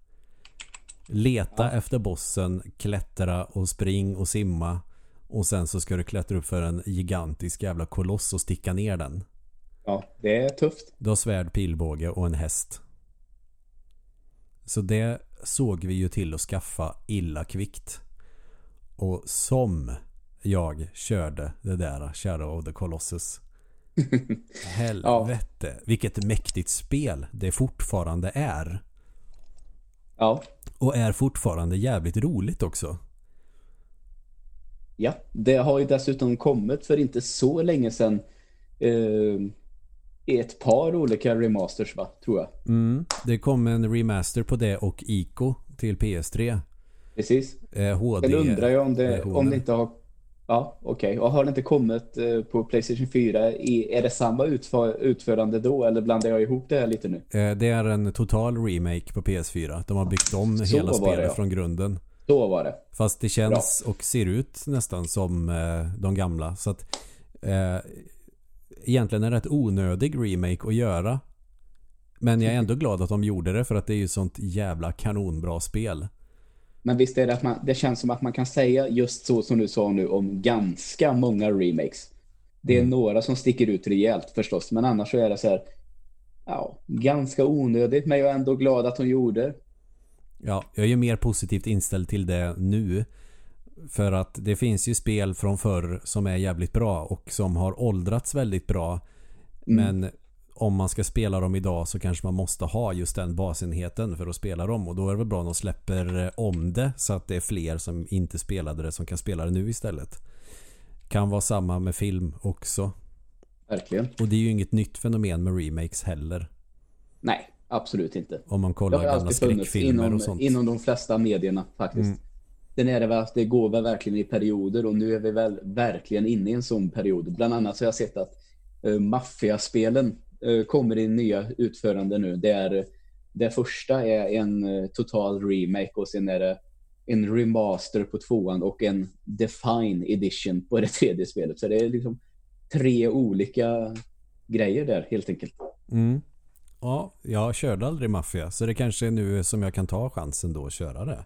Leta ja. efter bossen, klättra och spring och simma. Och sen så ska du klättra upp för en gigantisk jävla koloss och sticka ner den. Ja, det är tufft. Du har svärd, pilbåge och en häst. Så det såg vi ju till att skaffa illa kvickt. Och som jag körde det där Shadow of the Colossus. Helvete. Ja. Vilket mäktigt spel det fortfarande är. Ja. Och är fortfarande jävligt roligt också. Ja, det har ju dessutom kommit för inte så länge sedan. Eh, ett par olika remasters va, tror jag. Mm, det kom en remaster på det och Ico till PS3. Precis. Eh, HD Sen undrar jag om det, om det inte har... Ja, okej. Och har det inte kommit eh, på Playstation 4? I, är det samma utför, utförande då eller blandar jag ihop det här lite nu? Eh, Det är en total remake på PS4. De har byggt om Så hela var det, spelet ja. från grunden. Då var det. Fast det känns och ser ut nästan som eh, de gamla. Så att eh, egentligen är det ett onödig remake att göra. Men jag är ändå glad att de gjorde det för att det är ju sånt jävla kanonbra spel. Men visst är det att man, det känns som att man kan säga just så som du sa nu om ganska många remakes. Det är Mm. några som sticker ut rejält förstås, men annars så är det så här, ja, ganska onödigt, men jag är ändå glad att de gjorde. Ja, jag är ju mer positivt inställd till det nu. För att det finns ju spel från förr som är jävligt bra och som har åldrats väldigt bra. Men om man ska spela dem idag så kanske man måste ha just den basenheten för att spela dem. Och då är det väl bra att de släpper eh, om det så att det är fler som inte spelade det som kan spela det nu istället. Kan vara samma med film också. Verkligen. Och det är ju inget nytt fenomen med remakes heller. Nej, absolut inte. Om man kollar gamla skräckfilmer inom, och sånt. inom de flesta medierna faktiskt. Mm. Sen är det väl att det går väl verkligen i perioder och nu är vi väl verkligen inne i en sån period. Bland annat så har jag sett att uh, maffiaspelen Eh, kommer i nya utförande nu. Det, är, det första är en eh, total remake och sen är det en remaster på tvåan och en define edition på det tredje spelet. Så det är liksom tre olika grejer där helt enkelt. Mm. Ja, jag körde aldrig Mafia så det kanske är nu som jag kan ta chansen då att köra det.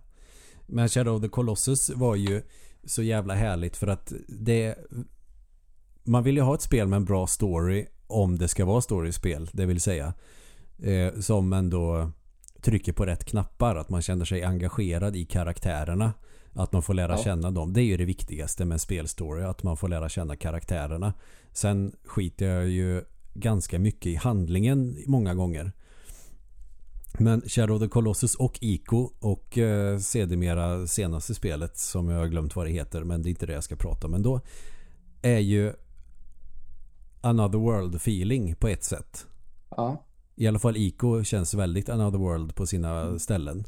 Men Shadow of the Colossus var ju så jävla härligt för att det man vill ju ha ett spel med en bra story om det ska vara storyspel, det vill säga eh, som ändå trycker på rätt knappar, att man känner sig engagerad i karaktärerna. Att man får lära Ja. känna dem. Det är ju det viktigaste med en spelstory, att man får lära känna karaktärerna. Sen skiter jag ju ganska mycket i handlingen många gånger. Men Shadow of the Colossus och Ico och eh, sedermera senaste spelet som jag har glömt vad det heter men det är inte det jag ska prata om. Men då är ju Another World feeling på ett sätt. Ja. I alla fall Ico känns väldigt Another World på sina ställen.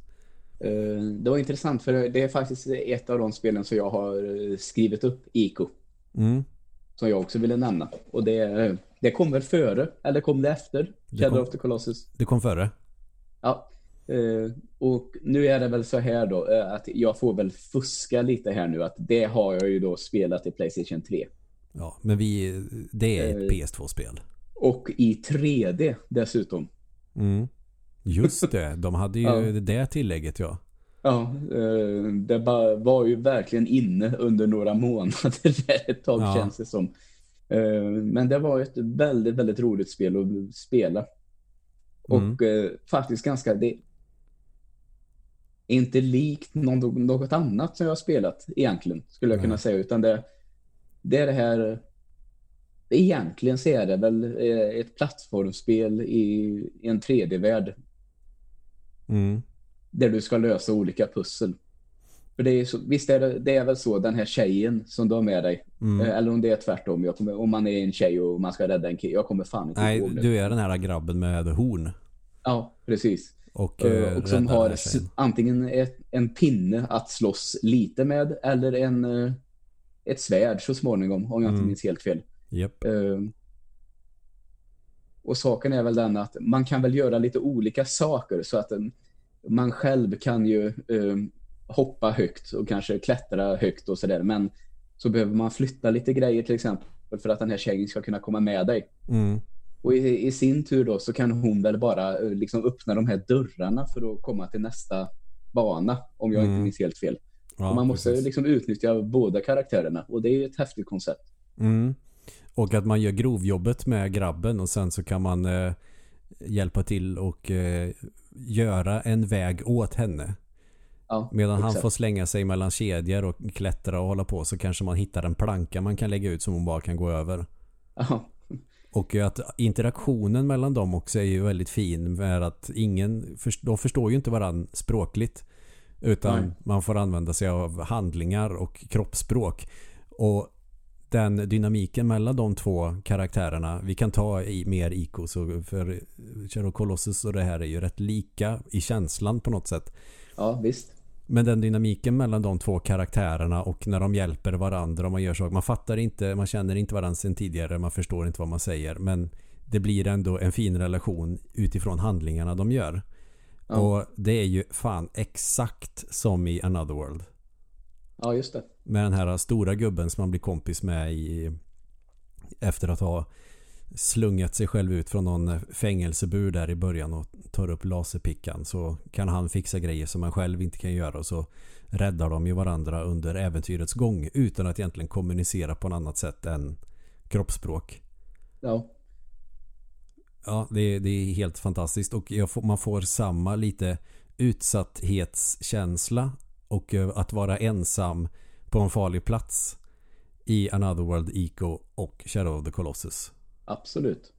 Eh, Det var intressant för det är faktiskt ett av de spelen som jag har eh, skrivit upp, Ico, Mm. som jag också ville nämna. Och det, det kom väl före, eller kom det efter Shadow of the Colossus? Det kom före. Ja. Eh, Och nu är det väl så här då, att jag får väl fuska lite här nu, att det har jag ju då spelat i Playstation 3. Ja, men vi, det är ett Eh. PS2-spel. Och i 3D dessutom. Mm. Just det, de hade ju Ja. det tillägget ja. Ja, eh, det var ju verkligen inne under några månader där ett tag Ja. känns det som. Eh, Men det var ett väldigt, väldigt roligt spel att spela. Mm. Och eh, faktiskt ganska, det är inte likt något, annat som jag har spelat egentligen, skulle jag Nej. kunna säga, utan det, det är det här Egentligen så är det väl eh, ett plattformsspel i, en 3D-värld Mm. där du ska lösa olika pussel. För det är så, visst är det, det är väl så, den här tjejen som du har med dig. Mm. Eh, Eller om det är tvärtom. Jag kommer, om man är en tjej och man ska rädda en kille. Jag kommer fan inte Nej, ihåg det. du är den här grabben med horn. Ja, precis. Och, eh, och som har antingen ett, en pinne att slåss lite med eller en, ett svärd så småningom, om jag inte Mm. minns helt fel. Japp. Eh, Och saken är väl den att man kan väl göra lite olika saker så att man själv kan ju eh, hoppa högt och kanske klättra högt och sådär. Men så behöver man flytta lite grejer till exempel för att den här tjejen ska kunna komma med dig. Mm. Och i, i sin tur då så kan hon väl bara eh, liksom öppna de här dörrarna för att komma till nästa bana om jag Mm. inte minns helt fel. Ja, man måste precis. liksom utnyttja båda karaktärerna och det är ju ett häftigt koncept. Mm. Och att man gör grovjobbet med grabben och sen så kan man eh, hjälpa till och eh, göra en väg åt henne. Ja, Medan han exakt. får slänga sig mellan kedjor och klättra och hålla på så kanske man hittar en planka man kan lägga ut som hon bara kan gå över. Ja, Och att interaktionen mellan dem också är ju väldigt fin med att ingen, de förstår ju inte varandra språkligt. Utan Nej. man får använda sig av handlingar och kroppsspråk. Och den dynamiken mellan de två karaktärerna. Vi kan ta i mer Ico så för Shadow Colossus och det här är ju rätt lika i känslan på något sätt. Ja, visst. Men den dynamiken mellan de två karaktärerna och när de hjälper varandra och man gör saker. Man fattar inte, man känner inte varandra sen tidigare, man förstår inte vad man säger. Men det blir ändå en fin relation utifrån handlingarna de gör. Ja. Och det är ju fan exakt som i Another World. Ja, just det. Med den här stora gubben som man blir kompis med i, efter att ha slungat sig själv ut från någon fängelsebur där i början och tar upp laserpickan så kan han fixa grejer som man själv inte kan göra och så räddar de ju varandra under äventyrets gång utan att egentligen kommunicera på något annat sätt än kroppsspråk. Ja. Ja, det, det är helt fantastiskt och får, man får samma lite utsatthetskänsla och eh, att vara ensam på en farlig plats i Another World Eco och Shadow of the Colossus. Absolut.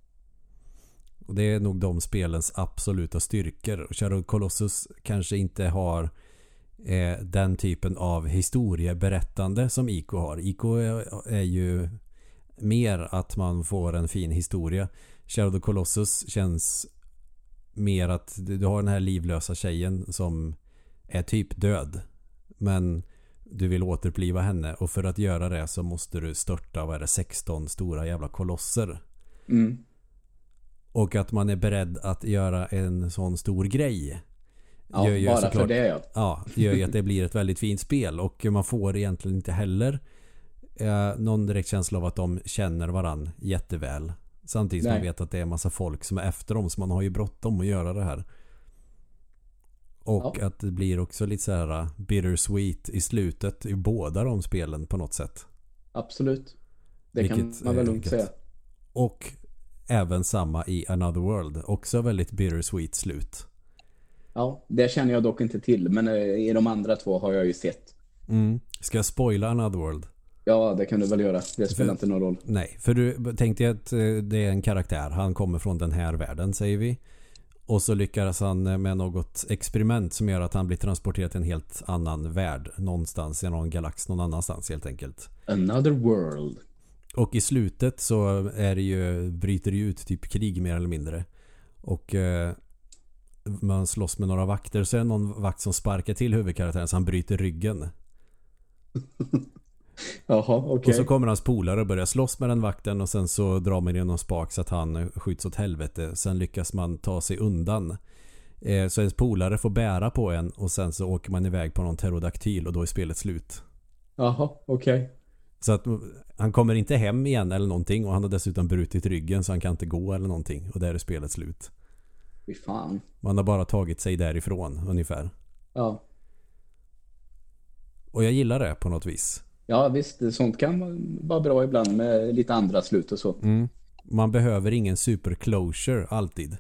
Och det är nog de spelens absoluta styrkor. Shadow Colossus kanske inte har eh, den typen av historieberättande som Ico har. Ico är, är, ju mer att man får en fin historia. Shadow the Colossus känns mer att du har den här livlösa tjejen som är typ död. Men du vill återuppliva henne och för att göra det så måste du störta, vad är det, 16 stora jävla kolosser. Mm. Och att man är beredd att göra en sån stor grej. Ja, gör, gör bara såklart, för det ja. Ja, gör ju att det blir ett väldigt fint spel. Och man får egentligen inte heller eh, någon direkt känsla av att de känner varann jätteväl. Samtidigt som man vet att det är en massa folk som är efter dem. Så man har ju bråttom att göra det här. Och ja. att det blir också lite så här uh, bittersweet i slutet i båda de spelen på något sätt. Absolut. Det Vilket kan man väl lugnt säga. Och även samma i Another World. Också väldigt bittersweet slut. Ja, det känner jag dock inte till. Men eh, i de andra två har jag ju sett. Mm. Ska jag spoila Another World? Ja, det kan du väl göra. Det spelar för, inte någon roll. Nej, för du tänkte att eh, det är en karaktär. Han kommer från den här världen, säger vi. Och så lyckas han med något experiment som gör att han blir transporterad till en helt annan värld. Någonstans i någon galax någon annanstans helt enkelt. Another world. Och i slutet så är det ju, bryter det ut typ krig mer eller mindre. Och eh, man slåss med några vakter så är det någon vakt som sparkar till huvudkaraktären så han bryter ryggen. Jaha. Okay. Och så kommer hans polare och börjar slåss med den vakten och sen så drar man någon spak så att han skjuts åt helvete. Sen lyckas man ta sig undan. Eh, så ens polare får bära på en och sen så åker man iväg på någon pterodaktyl och då är spelet slut. Jaha, okej. Okay. Så att han kommer inte hem igen eller någonting och han har dessutom brutit ryggen så han kan inte gå eller någonting och där är spelet slut. Fy fan. Man har bara tagit sig därifrån ungefär. Ja. Och jag gillar det på något vis. Ja visst, sånt kan vara bra ibland med lite andra slut och så. Mm. Man behöver ingen super closure alltid.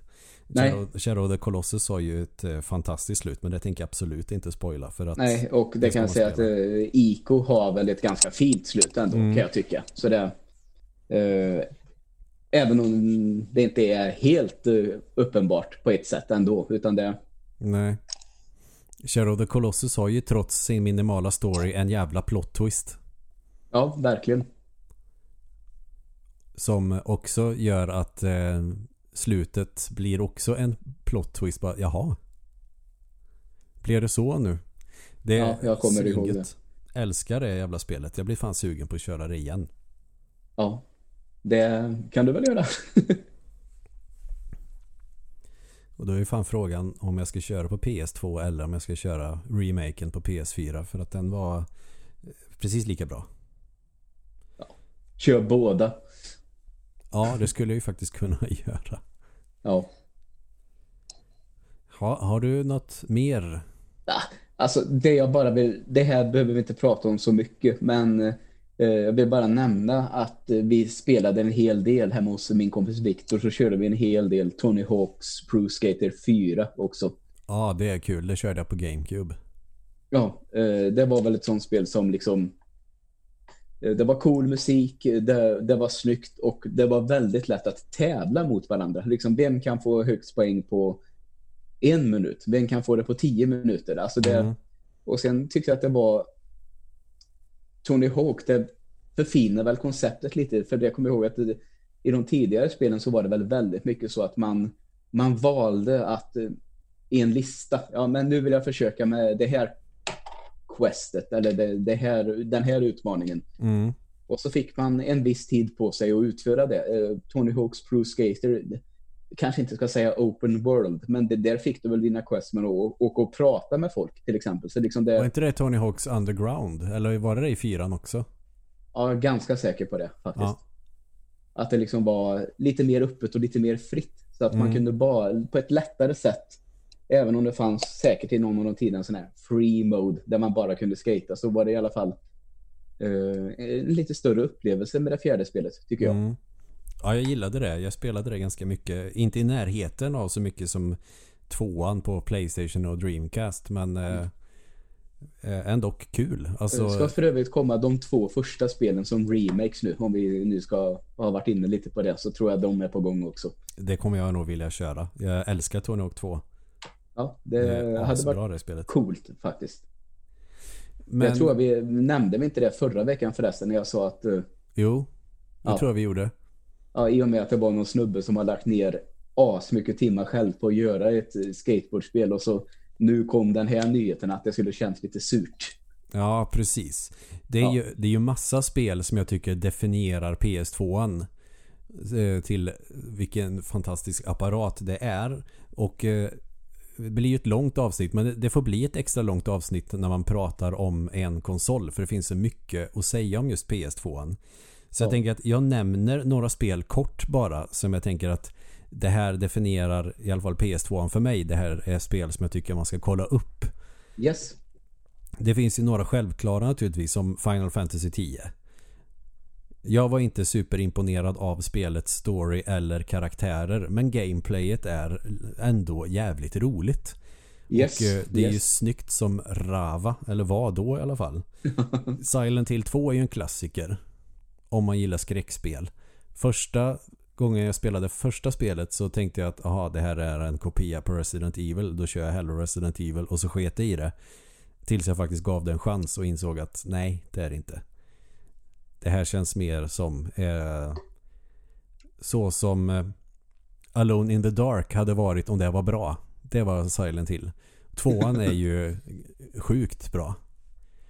Nej. Shadow the Colossus har ju ett eh, fantastiskt slut men det tänker jag absolut inte spoila för att Nej, och det, det kan jag säga spela. att uh, Ico har väl ett ganska fint slut ändå mm. kan jag tycka. Så det uh, även om det inte är helt uh, uppenbart på ett sätt ändå utan det Nej. Shadow the Colossus har ju trots sin minimala story en jävla plot twist. Ja, verkligen. Som också gör att eh, slutet blir också en plot twist. Bara, jaha. Blir det så nu? Det ja, jag kommer suget. ihåg det. Älskar det jävla spelet. Jag blir fan sugen på att köra det igen. Ja, det kan du väl göra. Och då är ju fan frågan om jag ska köra på PS2 eller om jag ska köra remaken på PS4 för att den var precis lika bra. Kör båda. Ja, det skulle jag ju faktiskt kunna göra. Ja. Ha, har du något mer? Ja, alltså det jag bara vill, det här behöver vi inte prata om så mycket, men eh, jag vill bara nämna att eh, vi spelade en hel del hemma hos min kompis Viktor så körde vi en hel del Tony Hawks Pro Skater 4 också. Ja, det är kul. Det körde jag på GameCube. Ja, eh, det var väl ett sånt spel som liksom det var cool musik, det, det var snyggt och det var väldigt lätt att tävla mot varandra. Liksom, vem kan få högst poäng på en minut? Vem kan få det på tio minuter? Alltså det, mm. Och sen tyckte jag att det var Tony Hawk, det, förfinar väl konceptet lite. För jag kommer ihåg att det, i de tidigare spelen så var det väl väldigt mycket så att man, man valde att eh, i en lista, ja men nu vill jag försöka med det här questet eller det, det här, den här utmaningen. Mm. Och så fick man en viss tid på sig att utföra det. Eh, Tony Hawk's Pro Skater, kanske inte ska säga open world, men det, där fick du väl dina quests med att åka och prata med folk till exempel. Så liksom det... Var inte det Tony Hawk's Underground? Eller var det det i fyran också? Ja, ganska säker på det faktiskt. Ja. Att det liksom var lite mer öppet och lite mer fritt. Så att man Mm. kunde bara på ett lättare sätt, även om det fanns säkert i någon av de tiderna sån här free mode där man bara kunde skata så var det i alla fall eh, en lite större upplevelse med det fjärde spelet tycker jag. Mm. Ja, jag gillade det. Jag spelade det ganska mycket. Inte i närheten av så mycket som tvåan på Playstation och Dreamcast. Men eh, eh, ändå kul. Det Alltså, ska för övrigt komma de två första spelen som remakes nu. Om vi nu ska ha varit inne lite på det så tror jag de är på gång också. det kommer jag nog vilja köra. Jag älskar Tony Hawk 2. Ja, det Det är hade varit bra det coolt faktiskt. Men, Jag tror vi nämnde vi inte det förra veckan förresten när jag sa att eh, Jo, det Ja. tror jag vi gjorde. ja, i och med att det var någon snubbe som har lagt ner as mycket timmar själv på att göra ett eh, skateboardspel och så nu kom den här nyheten att det skulle känns lite surt. Ja, precis. Det är, Ja. ju, det är ju massa spel som jag tycker definierar PS2an eh, till vilken fantastisk apparat det är. Och eh, det blir ju ett långt avsnitt men det- får bli ett extra långt avsnitt när man pratar om en konsol för det finns så mycket att säga om just PS2an. Så jag Ja. tänker att jag nämner några spel kort bara som jag tänker att det här definierar i alla fall PS2an för mig. Det här är spel som jag tycker man ska kolla upp. Yes. Det finns ju några självklara naturligtvis som Final Fantasy 10. Jag var inte superimponerad av spelets story eller karaktärer men gameplayet är ändå jävligt roligt. Yes. Och eh, det är ju yes. snyggt som Rava, eller var då i alla fall. Silent Hill 2 är ju en klassiker. Om man gillar skräckspel. Första gången jag spelade första spelet så tänkte jag att aha, det här är en kopia på Resident Evil. Då kör jag hellre Resident Evil och så sket jag i det. Tills jag faktiskt gav det en chans och insåg att nej, det är det inte. Det här känns mer som eh, så som eh, Alone in the Dark hade varit om det var bra. Det var Silent Hill. Tvåan är ju sjukt bra.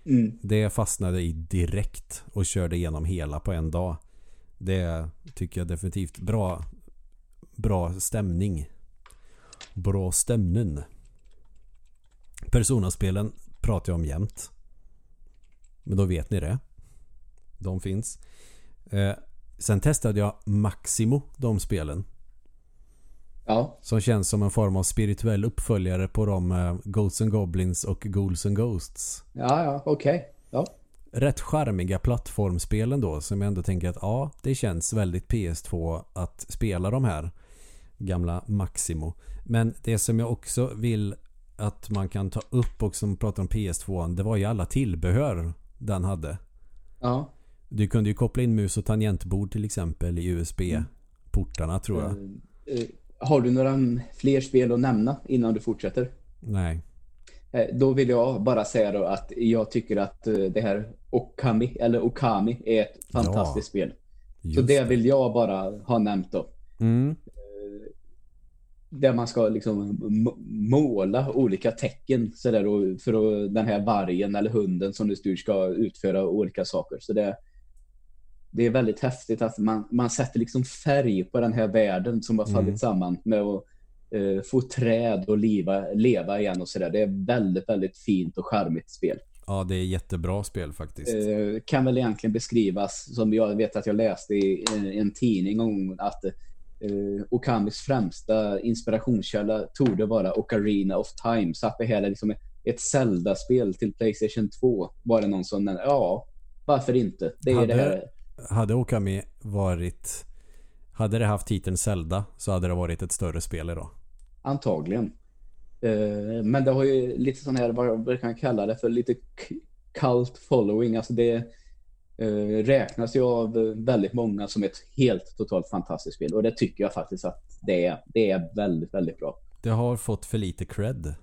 Mm. Det fastnade i direkt och körde igenom hela på en dag. Det tycker jag definitivt. Bra, bra stämning. Bra stämning. Personaspelen pratar jag om jämt. Men då vet ni det. De finns. Eh, sen testade jag Maximo, de spelen. Ja. Som känns som en form av spirituell uppföljare på de eh, Ghosts and Goblins och Ghouls and Ghosts. Ja, ja, okej. Ja. Rätt charmiga plattformspelen då som jag ändå tänker att ja, det känns väldigt PS2 att spela de här gamla Maximo. Men det som jag också vill att man kan ta upp och som pratar om PS2 det var ju alla tillbehör den hade. Ja. Du kunde ju koppla in mus och tangentbord till exempel i USB-portarna tror jag. Eh, eh, har du några fler spel att nämna innan du fortsätter? Nej. Eh, Då vill jag bara säga då att jag tycker att det här Okami, eller Okami, är ett fantastiskt spel. Så Just det vill jag bara ha nämnt då. Mm. Där man ska liksom måla olika tecken så där, och för att den här vargen eller hunden som du styr ska utföra olika saker. Så det, det är väldigt häftigt att man, man sätter liksom färg på den här världen som har fallit Mm. samman med att eh, få träd och leva, leva igen och sådär. Det är väldigt, väldigt fint och charmigt spel. Ja, det är jättebra spel faktiskt. Eh, kan väl egentligen beskrivas som jag vet att jag läste i en, en tidning om att eh, Okamis främsta inspirationskälla torde vara Ocarina of Time. Så att det här är liksom ett Zelda-spel till Playstation 2 var det någon som nämnde. Ja, varför inte? Det är Hade- det här. Hade Okami varit... Hade det haft titeln Zelda så hade det varit ett större spel idag. Antagligen. Eh, men det har ju lite sån här, vad kan jag kalla det för, lite cult following. Alltså det eh, räknas ju av väldigt många som ett helt totalt fantastiskt spel. Och det tycker jag faktiskt att det är. Det är väldigt, väldigt bra. Det har fått för lite cred.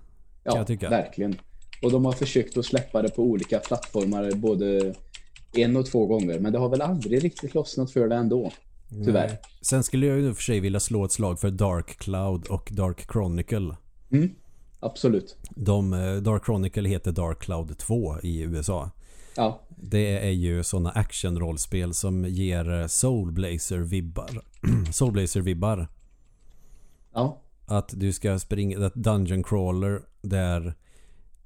Ja, verkligen. Och de har försökt att släppa det på olika plattformar, både en och två gånger, men det har väl aldrig riktigt lossnat för det ändå. Tyvärr. Nej. Sen skulle jag ju för sig vilja slå ett slag för Dark Cloud och Dark Chronicle. Mm, absolut. De, eh, Dark Chronicle heter Dark Cloud 2 i USA. Ja, Det är ju sådana actionrollspel som ger Soulblazer-vibbar. Soulblazer-vibbar. ja, Att du ska springa ett dungeon crawler där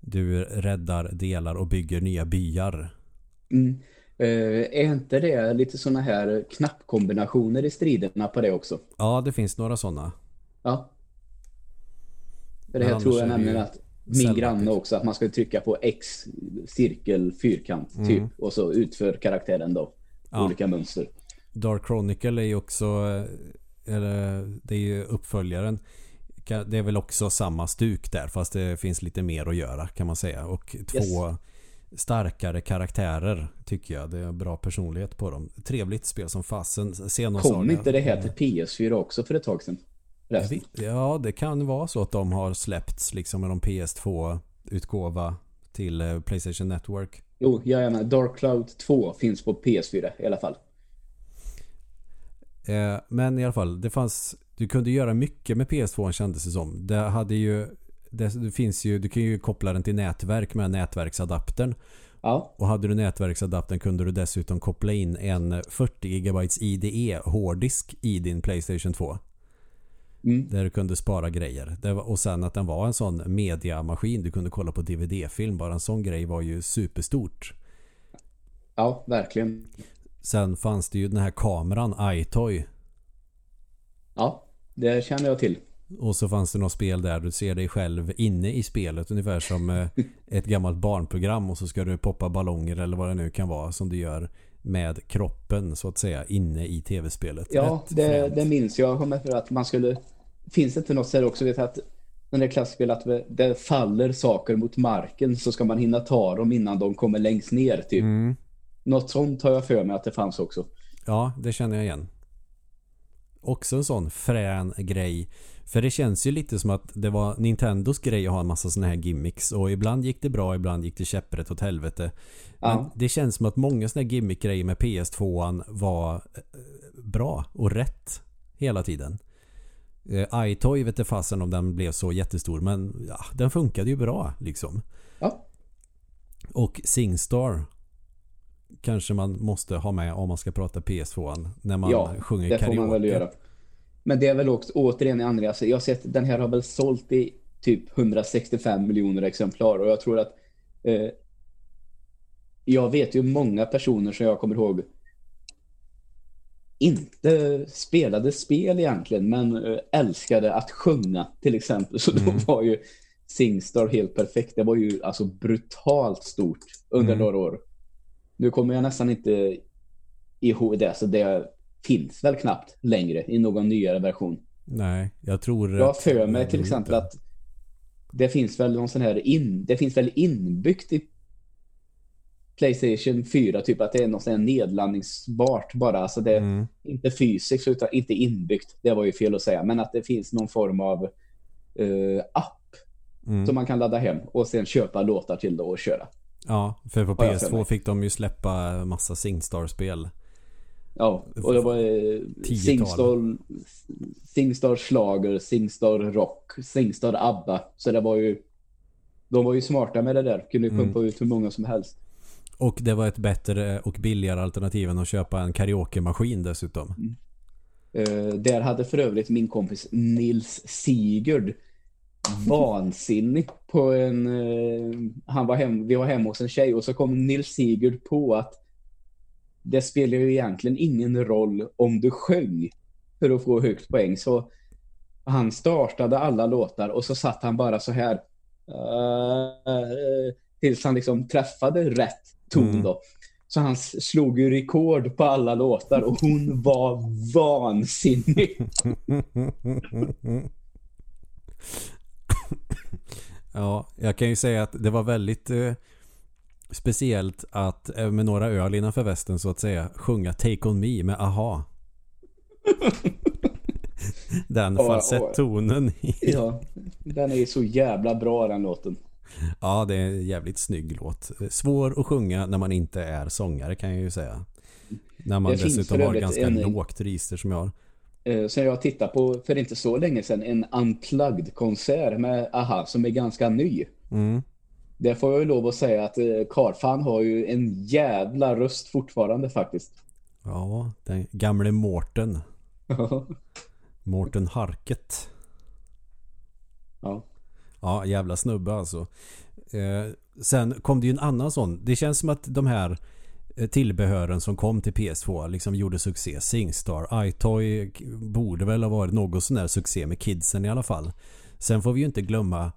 du räddar delar och bygger nya byar. Mm. Eh, är inte det lite såna här knappkombinationer i striderna på det också? Ja, det finns några sådana. Ja. För det här tror jag nämligen att min granne det. också, att man ska trycka på X, cirkel, fyrkant Mm. typ. Och så utför karaktären då Ja. olika mönster. Dark Chronicle är ju också eh, eller, det är ju uppföljaren. Det är väl också samma stuk där fast det finns lite mer att göra kan man säga. Och två starkare karaktärer tycker jag. Det är bra personlighet på dem. Trevligt spel som fasen. Kom inte det här till PS4 också för ett tag sedan? Jag Resten. Ja, det kan vara så att de har släppts liksom med någon PS2-utgåva till eh, Playstation Network. Jo, jajamän. Dark Cloud 2 finns på PS4 i alla fall. Eh, Men i alla fall, det fanns... Du kunde göra mycket med PS2 kändes det som. Det hade ju... Det, finns ju... Du kan ju koppla den till nätverk med nätverksadaptern. Ja, Och hade du nätverksadaptern kunde du dessutom koppla in en 40 GB IDE hårddisk i din Playstation 2. mm. Där du kunde spara grejer. Var, och sen att den var en sån mediamaskin. Du kunde kolla på DVD-film. Bara en sån grej var ju superstort. ja verkligen. Sen fanns det ju den här kameran iToy. Ja, det känner jag till. Och så fanns det något spel där du ser dig själv inne i spelet. Ungefär som eh, ett gammalt barnprogram. Och så ska du poppa ballonger eller vad det nu kan vara som du gör med kroppen så att säga inne i tv-spelet. Ja, det, det minns jag. Jag kommer för att man skulle... Finns det inte något ställe också vet jag, att den där klassspel att det faller saker mot marken så ska man hinna ta dem innan de kommer längst ner typ. Mm. Något sånt har jag för mig att det fanns också. Ja, det känner jag igen. Också en sån frän grej. För det känns ju lite som att det var Nintendos grej att ha en massa såna här gimmicks. Och ibland gick det bra, ibland gick det käpprätt åt helvete. Men Ja. det känns som att många såna här gimmick-grejer med PS2 var eh, bra och rätt hela tiden. Eh, iToy vet inte fasen om den blev så jättestor men ja, den funkade ju bra liksom. Ja, Och Singstar kanske man måste ha med om man ska prata PS2 när man ja sjunger det får karaoke. man väl göra. Men det är väl också återigen i andra, alltså, jag har sett den här har väl sålt i typ 165 miljoner exemplar och jag tror att eh, jag vet ju många personer som jag kommer ihåg inte spelade spel egentligen men eh, älskade att sjunga till exempel. Så Mm. då var ju Singstar helt perfekt. Det var ju alltså brutalt stort under Mm. några år. Nu kommer jag nästan inte ihåg det, så det finns väl knappt längre i någon nyare version. Nej, jag tror... Jag har för mig till exempel att det finns väl någon sån här in, det finns väl inbyggt i Playstation 4 typ att det är något nedladdningsbart bara. Alltså det är Mm. inte fysiskt utan inte inbyggt. Det var ju fel att säga. Men att det finns någon form av eh, app Mm. som man kan ladda hem och sen köpa låtar till då och köra. Ja, för på Har jag för PS2 mig. fick de ju släppa massa Singstar-spel. Ja, och det var eh. Singstar, Singstar Schlager, Singstar Rock, Singstar ABBA. Så det var ju de var ju smarta med det där. Kunde ju Mm. pumpa ut hur många som helst. Och det var ett bättre och billigare alternativ än att köpa en karaoke-maskin dessutom. Eh, där hade för övrigt min kompis Nils Sigurd vansinnig på en... Eh, han var hem, vi var hemma hos en tjej och så kom Nils Sigurd på att det spelar ju egentligen ingen roll om du sjöng för att få högt poäng. Så han startade alla låtar och så satt han bara så här eh, tills han liksom träffade rätt ton Mm. då. Så han slog ju rekord på alla låtar och hon var vansinnig. ja, jag kan ju säga att det var väldigt eh, speciellt att eh, med några öl innanför västen så att säga sjunga Take On Me med AHA. Den Ja, falsettonen. i- Ja, den är så jävla bra den låten. Ja, det är en jävligt snygg låt. Svår att sjunga när man inte är sångare kan jag ju säga. När man Det dessutom har ganska en- lågt register som jag har. Eh, Så jag tittade på för inte så länge sedan en unplugged-konsert med AHA som är ganska ny. Mm. Det får jag ju lov att säga att eh, Karfan har ju en jävla röst fortfarande faktiskt. Ja, den gamle Mårten. Mårten Harket. ja. Ja, jävla snubbe alltså. Eh, sen kom det ju en annan sån. Det känns som att de här tillbehören som kom till PS2 liksom gjorde succé. Singstar, iToy borde väl ha varit något sån där succé med kidsen i alla fall. Sen får vi ju inte glömma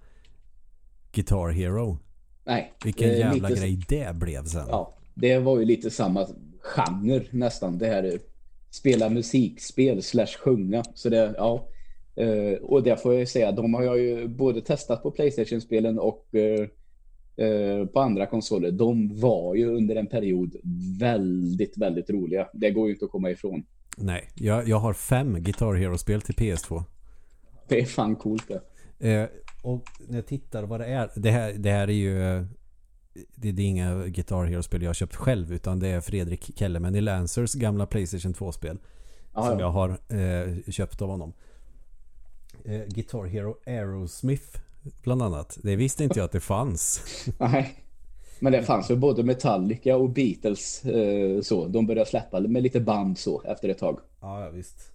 Guitar Hero. Nej. Vilken jävla lite- grej det blev sen. Ja, det var ju lite samma genre nästan. Det här eh, spela musikspel slash sjunga. Så det, ja. Eh, och det får jag ju säga, de har jag ju både testat på Playstation-spelen och eh, på andra konsoler. De var ju under en period väldigt, väldigt roliga. Det går ju inte att komma ifrån. Nej, jag, jag har fem Guitar Hero-spel till PS2. Det är fan coolt det. Eh, och när jag tittar vad det är. Det här, det här är ju... eh, Det, är inga Guitar Hero-spel jag har köpt själv. Utan det är Fredrik Kellerman i Lancers gamla Playstation 2-spel. Ja, som ja. jag har eh, köpt av honom. Eh, Guitar Hero Aerosmith bland annat. Det visste inte jag att det fanns. Nej. Men det fanns ju både Metallica och Beatles eh, så. De började släppa med lite band så efter ett tag. Ja, visst.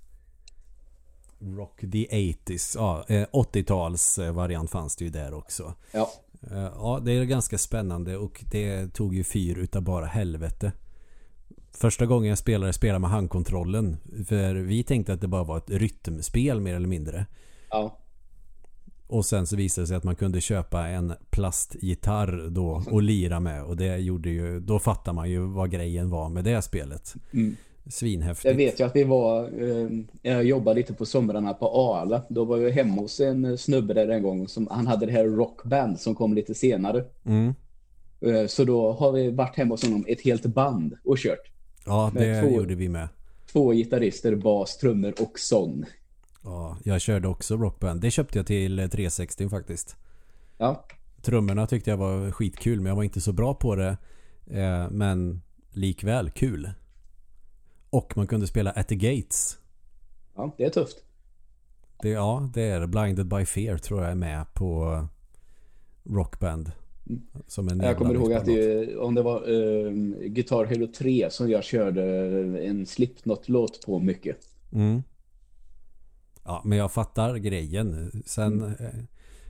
Rock the 80s. Ja, eh, 80-tals eh, variant fanns det ju där också. Ja, Eh, Ja, det är ganska spännande och det tog ju fyr utav bara helvete. Första gången jag spelade, spelade med handkontrollen. För vi tänkte att det bara var ett rytmspel mer eller mindre. ja. Och sen så visade det sig att man kunde köpa en plastgitarr då och lira med. Och det gjorde ju, då fattar man ju vad grejen var med det spelet. Mm. Svinhäftigt. Jag vet ju att vi var, eh, jag jobbade lite på somrarna på Arla. Då var jag hemma hos en snubbe där en gång. Som, han hade det här rockband som kom lite senare. Mm. Eh, så då har vi varit hemma hos honom ett helt band och kört. Ja, det två- gjorde vi med. Två gitarrister, bas, trummor och sång. Ja, jag körde också Rockband. Det köpte jag till 360 faktiskt. Ja, Trummorna tyckte jag var skitkul men jag var inte så bra på det. Eh, men likväl kul. Och man kunde spela At the Gates. ja det är tufft. Det, ja, det är. Blinded by Fear tror jag är med på Rockband. Som en Jag kommer ihåg att det, om det var eh, Guitar Hero 3 som jag körde en Slipknot-låt på mycket. Mm. Ja, men jag fattar grejen. Sen eh,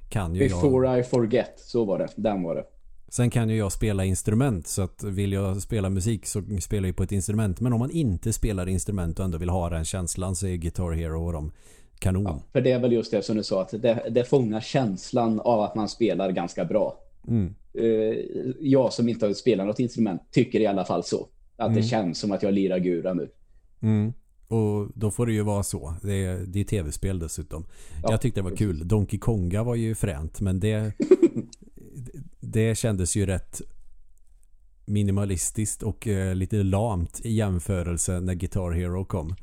kan ju jag... Before I Forget, så var det. Den var det. Sen kan ju jag spela instrument så att vill jag spela musik så spelar jag på ett instrument. Men om man inte spelar instrument och ändå vill ha den känslan så är Guitar Hero och de kanon. Ja, för det är väl just det som du sa, att det, det fångar känslan av att man spelar ganska bra. Mm. Eh, jag som inte har spelat något instrument tycker i alla fall så. Att det känns som att jag lirar gura nu. Mm. Och då får det ju vara så. Det är, det är tv-spel dessutom. Ja, jag tyckte det var kul. Donkey Konga var ju fränt men det det kändes ju rätt minimalistiskt och eh, lite lamt i jämförelse när Guitar Hero kom.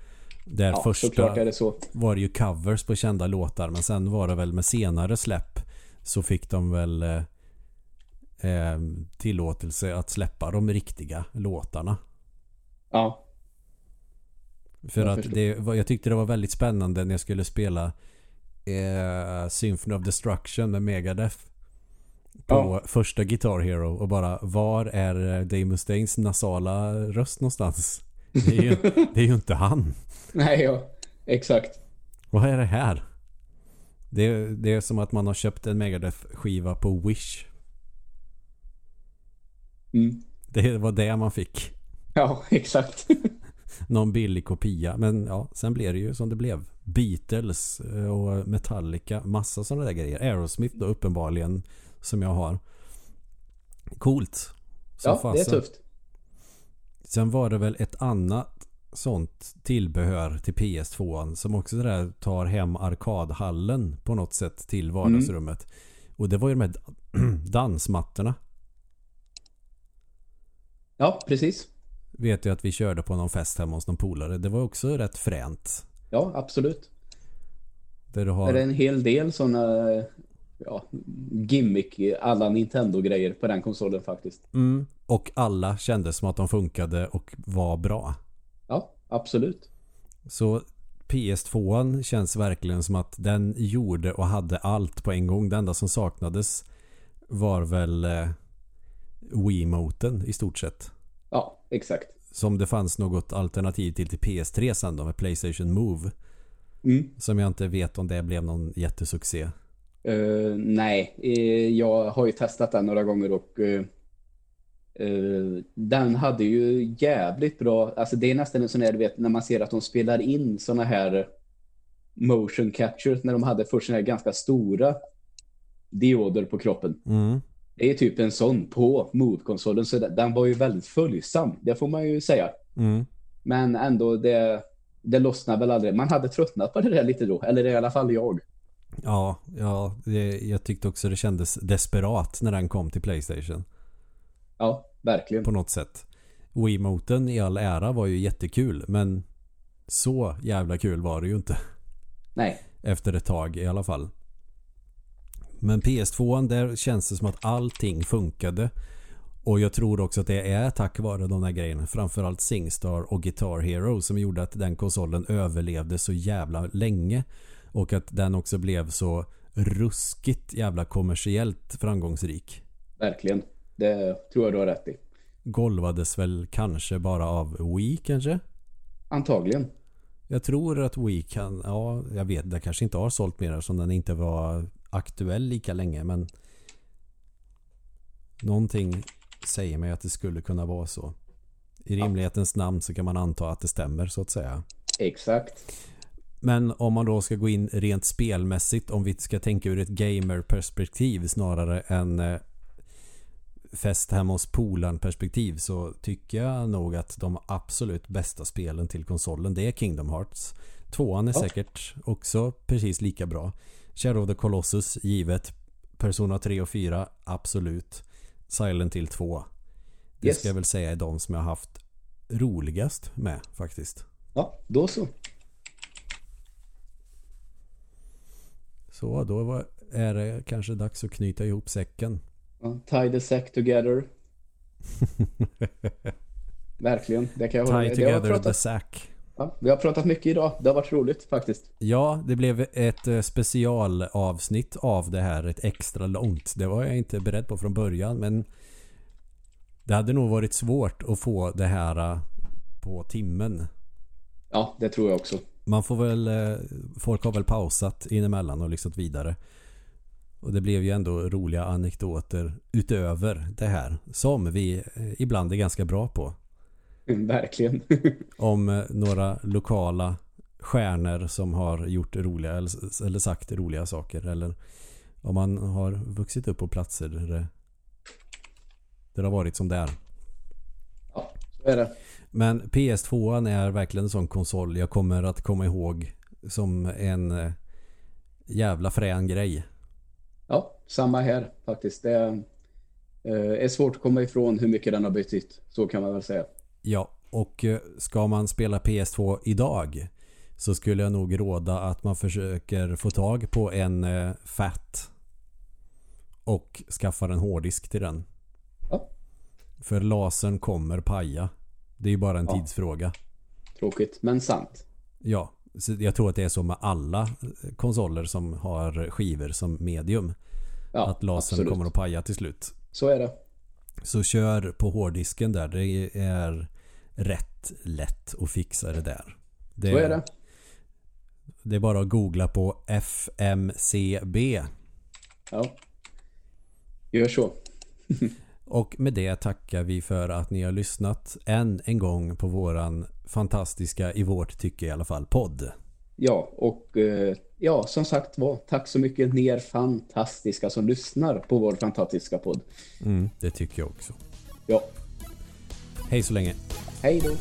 Där Ja, första det var det ju covers på kända låtar men sen var det väl med senare släpp så fick de väl eh, eh, tillåtelse att släppa de riktiga låtarna. Ja, För Jag att det jag tyckte det var väldigt spännande när jag skulle spela eh, Symphony of Destruction med Megadeth. På Ja. första Guitar Hero och bara var är eh, Dave Mustaines nasala röst någonstans? Det är ju, det är ju inte han. nej ja, exakt. Vad är det här? Det är, det är som att man har köpt en Megadeth-skiva på Wish. Mm. Det var det man fick. Ja, exakt. Någon billig kopia. Men ja, sen blev det ju som det blev. Beatles eh, och Metallica. Massa sådana där grejer. Aerosmith då uppenbarligen. Som jag har. Coolt. Som ja, det är fasen. tufft. Sen var det väl ett annat sånt tillbehör till PS2 som också där tar hem arkadhallen på något sätt till vardagsrummet. Och det var ju de här dansmattorna. Ja, precis. Vet jag att vi körde på någon fest hemma hos någon polare. Det var också rätt fränt. Ja, absolut. Där du Det har... är en hel del sådana ja, gimmick, alla Nintendo-grejer på den konsolen faktiskt. Mm. Och alla kände som att de funkade och var bra. Ja, absolut. Så PS2 känns verkligen som att den gjorde och hade allt på en gång. Det enda som saknades var väl eh, Wiimoten i stort sett. Ja, exakt. Som det fanns något alternativ till till PS3 sen då med Playstation Move. Mm. Som jag inte vet om det blev någon jättesuccé. Uh, nej, uh, jag har ju testat den några gånger och uh, den hade ju jävligt bra, alltså det är nästan en sån här, du vet, när man ser att de spelar in såna här motion capture, när de hade först såna här ganska stora dioder på kroppen. Mm. Det är typ en sån på Move-konsolen, så den var ju väldigt följsam, det får man ju säga. Mm. Men ändå, det, det lossnade väl aldrig. Man hade tröttnat på det där lite då, eller i alla fall jag. Ja, ja det, jag tyckte också det kändes desperat när den kom till Playstation. Ja, verkligen. På något sätt. Wiimoten i all ära var ju jättekul, men så jävla kul var det ju inte. Nej. Efter ett tag i alla fall. Men PS2 där känns det som att allting funkade. Och jag tror också att det är tack vare de här grejerna. Framförallt Singstar och Guitar Hero som gjorde att den konsolen överlevde så jävla länge. Och att den också blev så ruskigt jävla kommersiellt framgångsrik. Verkligen. Det tror jag du har rätt i. Golvades väl kanske bara av Wii kanske? Antagligen. Jag tror att Wii kan, ja jag vet, det kanske inte har sålt mer som den inte var aktuell lika länge men någonting säger mig att det skulle kunna vara så. I rimlighetens namn så kan man anta att det stämmer så att säga. Exakt. Men om man då ska gå in rent spelmässigt om vi ska tänka ur ett gamer-perspektiv snarare än eh, fest hemma hos polaren perspektiv så tycker jag nog att de absolut bästa spelen till konsolen det är Kingdom Hearts. Tvåan är ja. säkert också precis lika bra. Shadow of the Colossus givet. Persona 3 och 4 absolut. Silent Hill 2. Det yes. ska jag väl säga är de som jag har haft roligast med faktiskt. Ja, då så. Så då är det kanske dags att knyta ihop säcken. Ja, tie the sack together. Verkligen. Det kan jag tie together pratat... the sack. Ja, vi har pratat mycket idag. Det har varit roligt faktiskt. Ja, det blev ett eh, specialavsnitt av det här. Ett extra långt. Det var jag inte beredd på från början. Men det hade nog varit svårt att få det här eh, på timmen. Ja, det tror jag också. Man får väl... Eh, folk har väl pausat inemellan och lyssnat vidare. Och det blev ju ändå roliga anekdoter utöver det här. Som vi ibland är ganska bra på. Verkligen. om några lokala stjärnor som har gjort roliga eller, eller sagt roliga saker. Eller om man har vuxit upp på platser där det, där det har varit som det är. Ja, så är det. Men PS2 är verkligen en sån konsol jag kommer att komma ihåg som en eh, jävla frän grej. Ja, samma här faktiskt. Det eh, är svårt att komma ifrån hur mycket den har betytt. Så kan man väl säga. Ja, och eh, ska man spela PS2 idag så skulle jag nog råda att man försöker få tag på en eh, FAT och skaffar en hårddisk till den. Ja. För lasern kommer paja. Det är ju bara en ja. tidsfråga. Tråkigt, men sant. Ja, så jag tror att det är så med alla konsoler som har skivor som medium. Ja, att lasern absolut. kommer att paja till slut. Så är det. Så kör på hårddisken där. Det är rätt lätt att fixa det där. Det, Så är det. Det är bara att googla på FMCB. Ja. Gör så. Och med det tackar vi för att ni har lyssnat än en gång på våran fantastiska, i vårt tycke i alla fall, podd. Ja, och eh, ja, som sagt var, tack så mycket ni är fantastiska som lyssnar på vår fantastiska podd. Mm, det tycker jag också. Ja. Hej så länge. Hej då.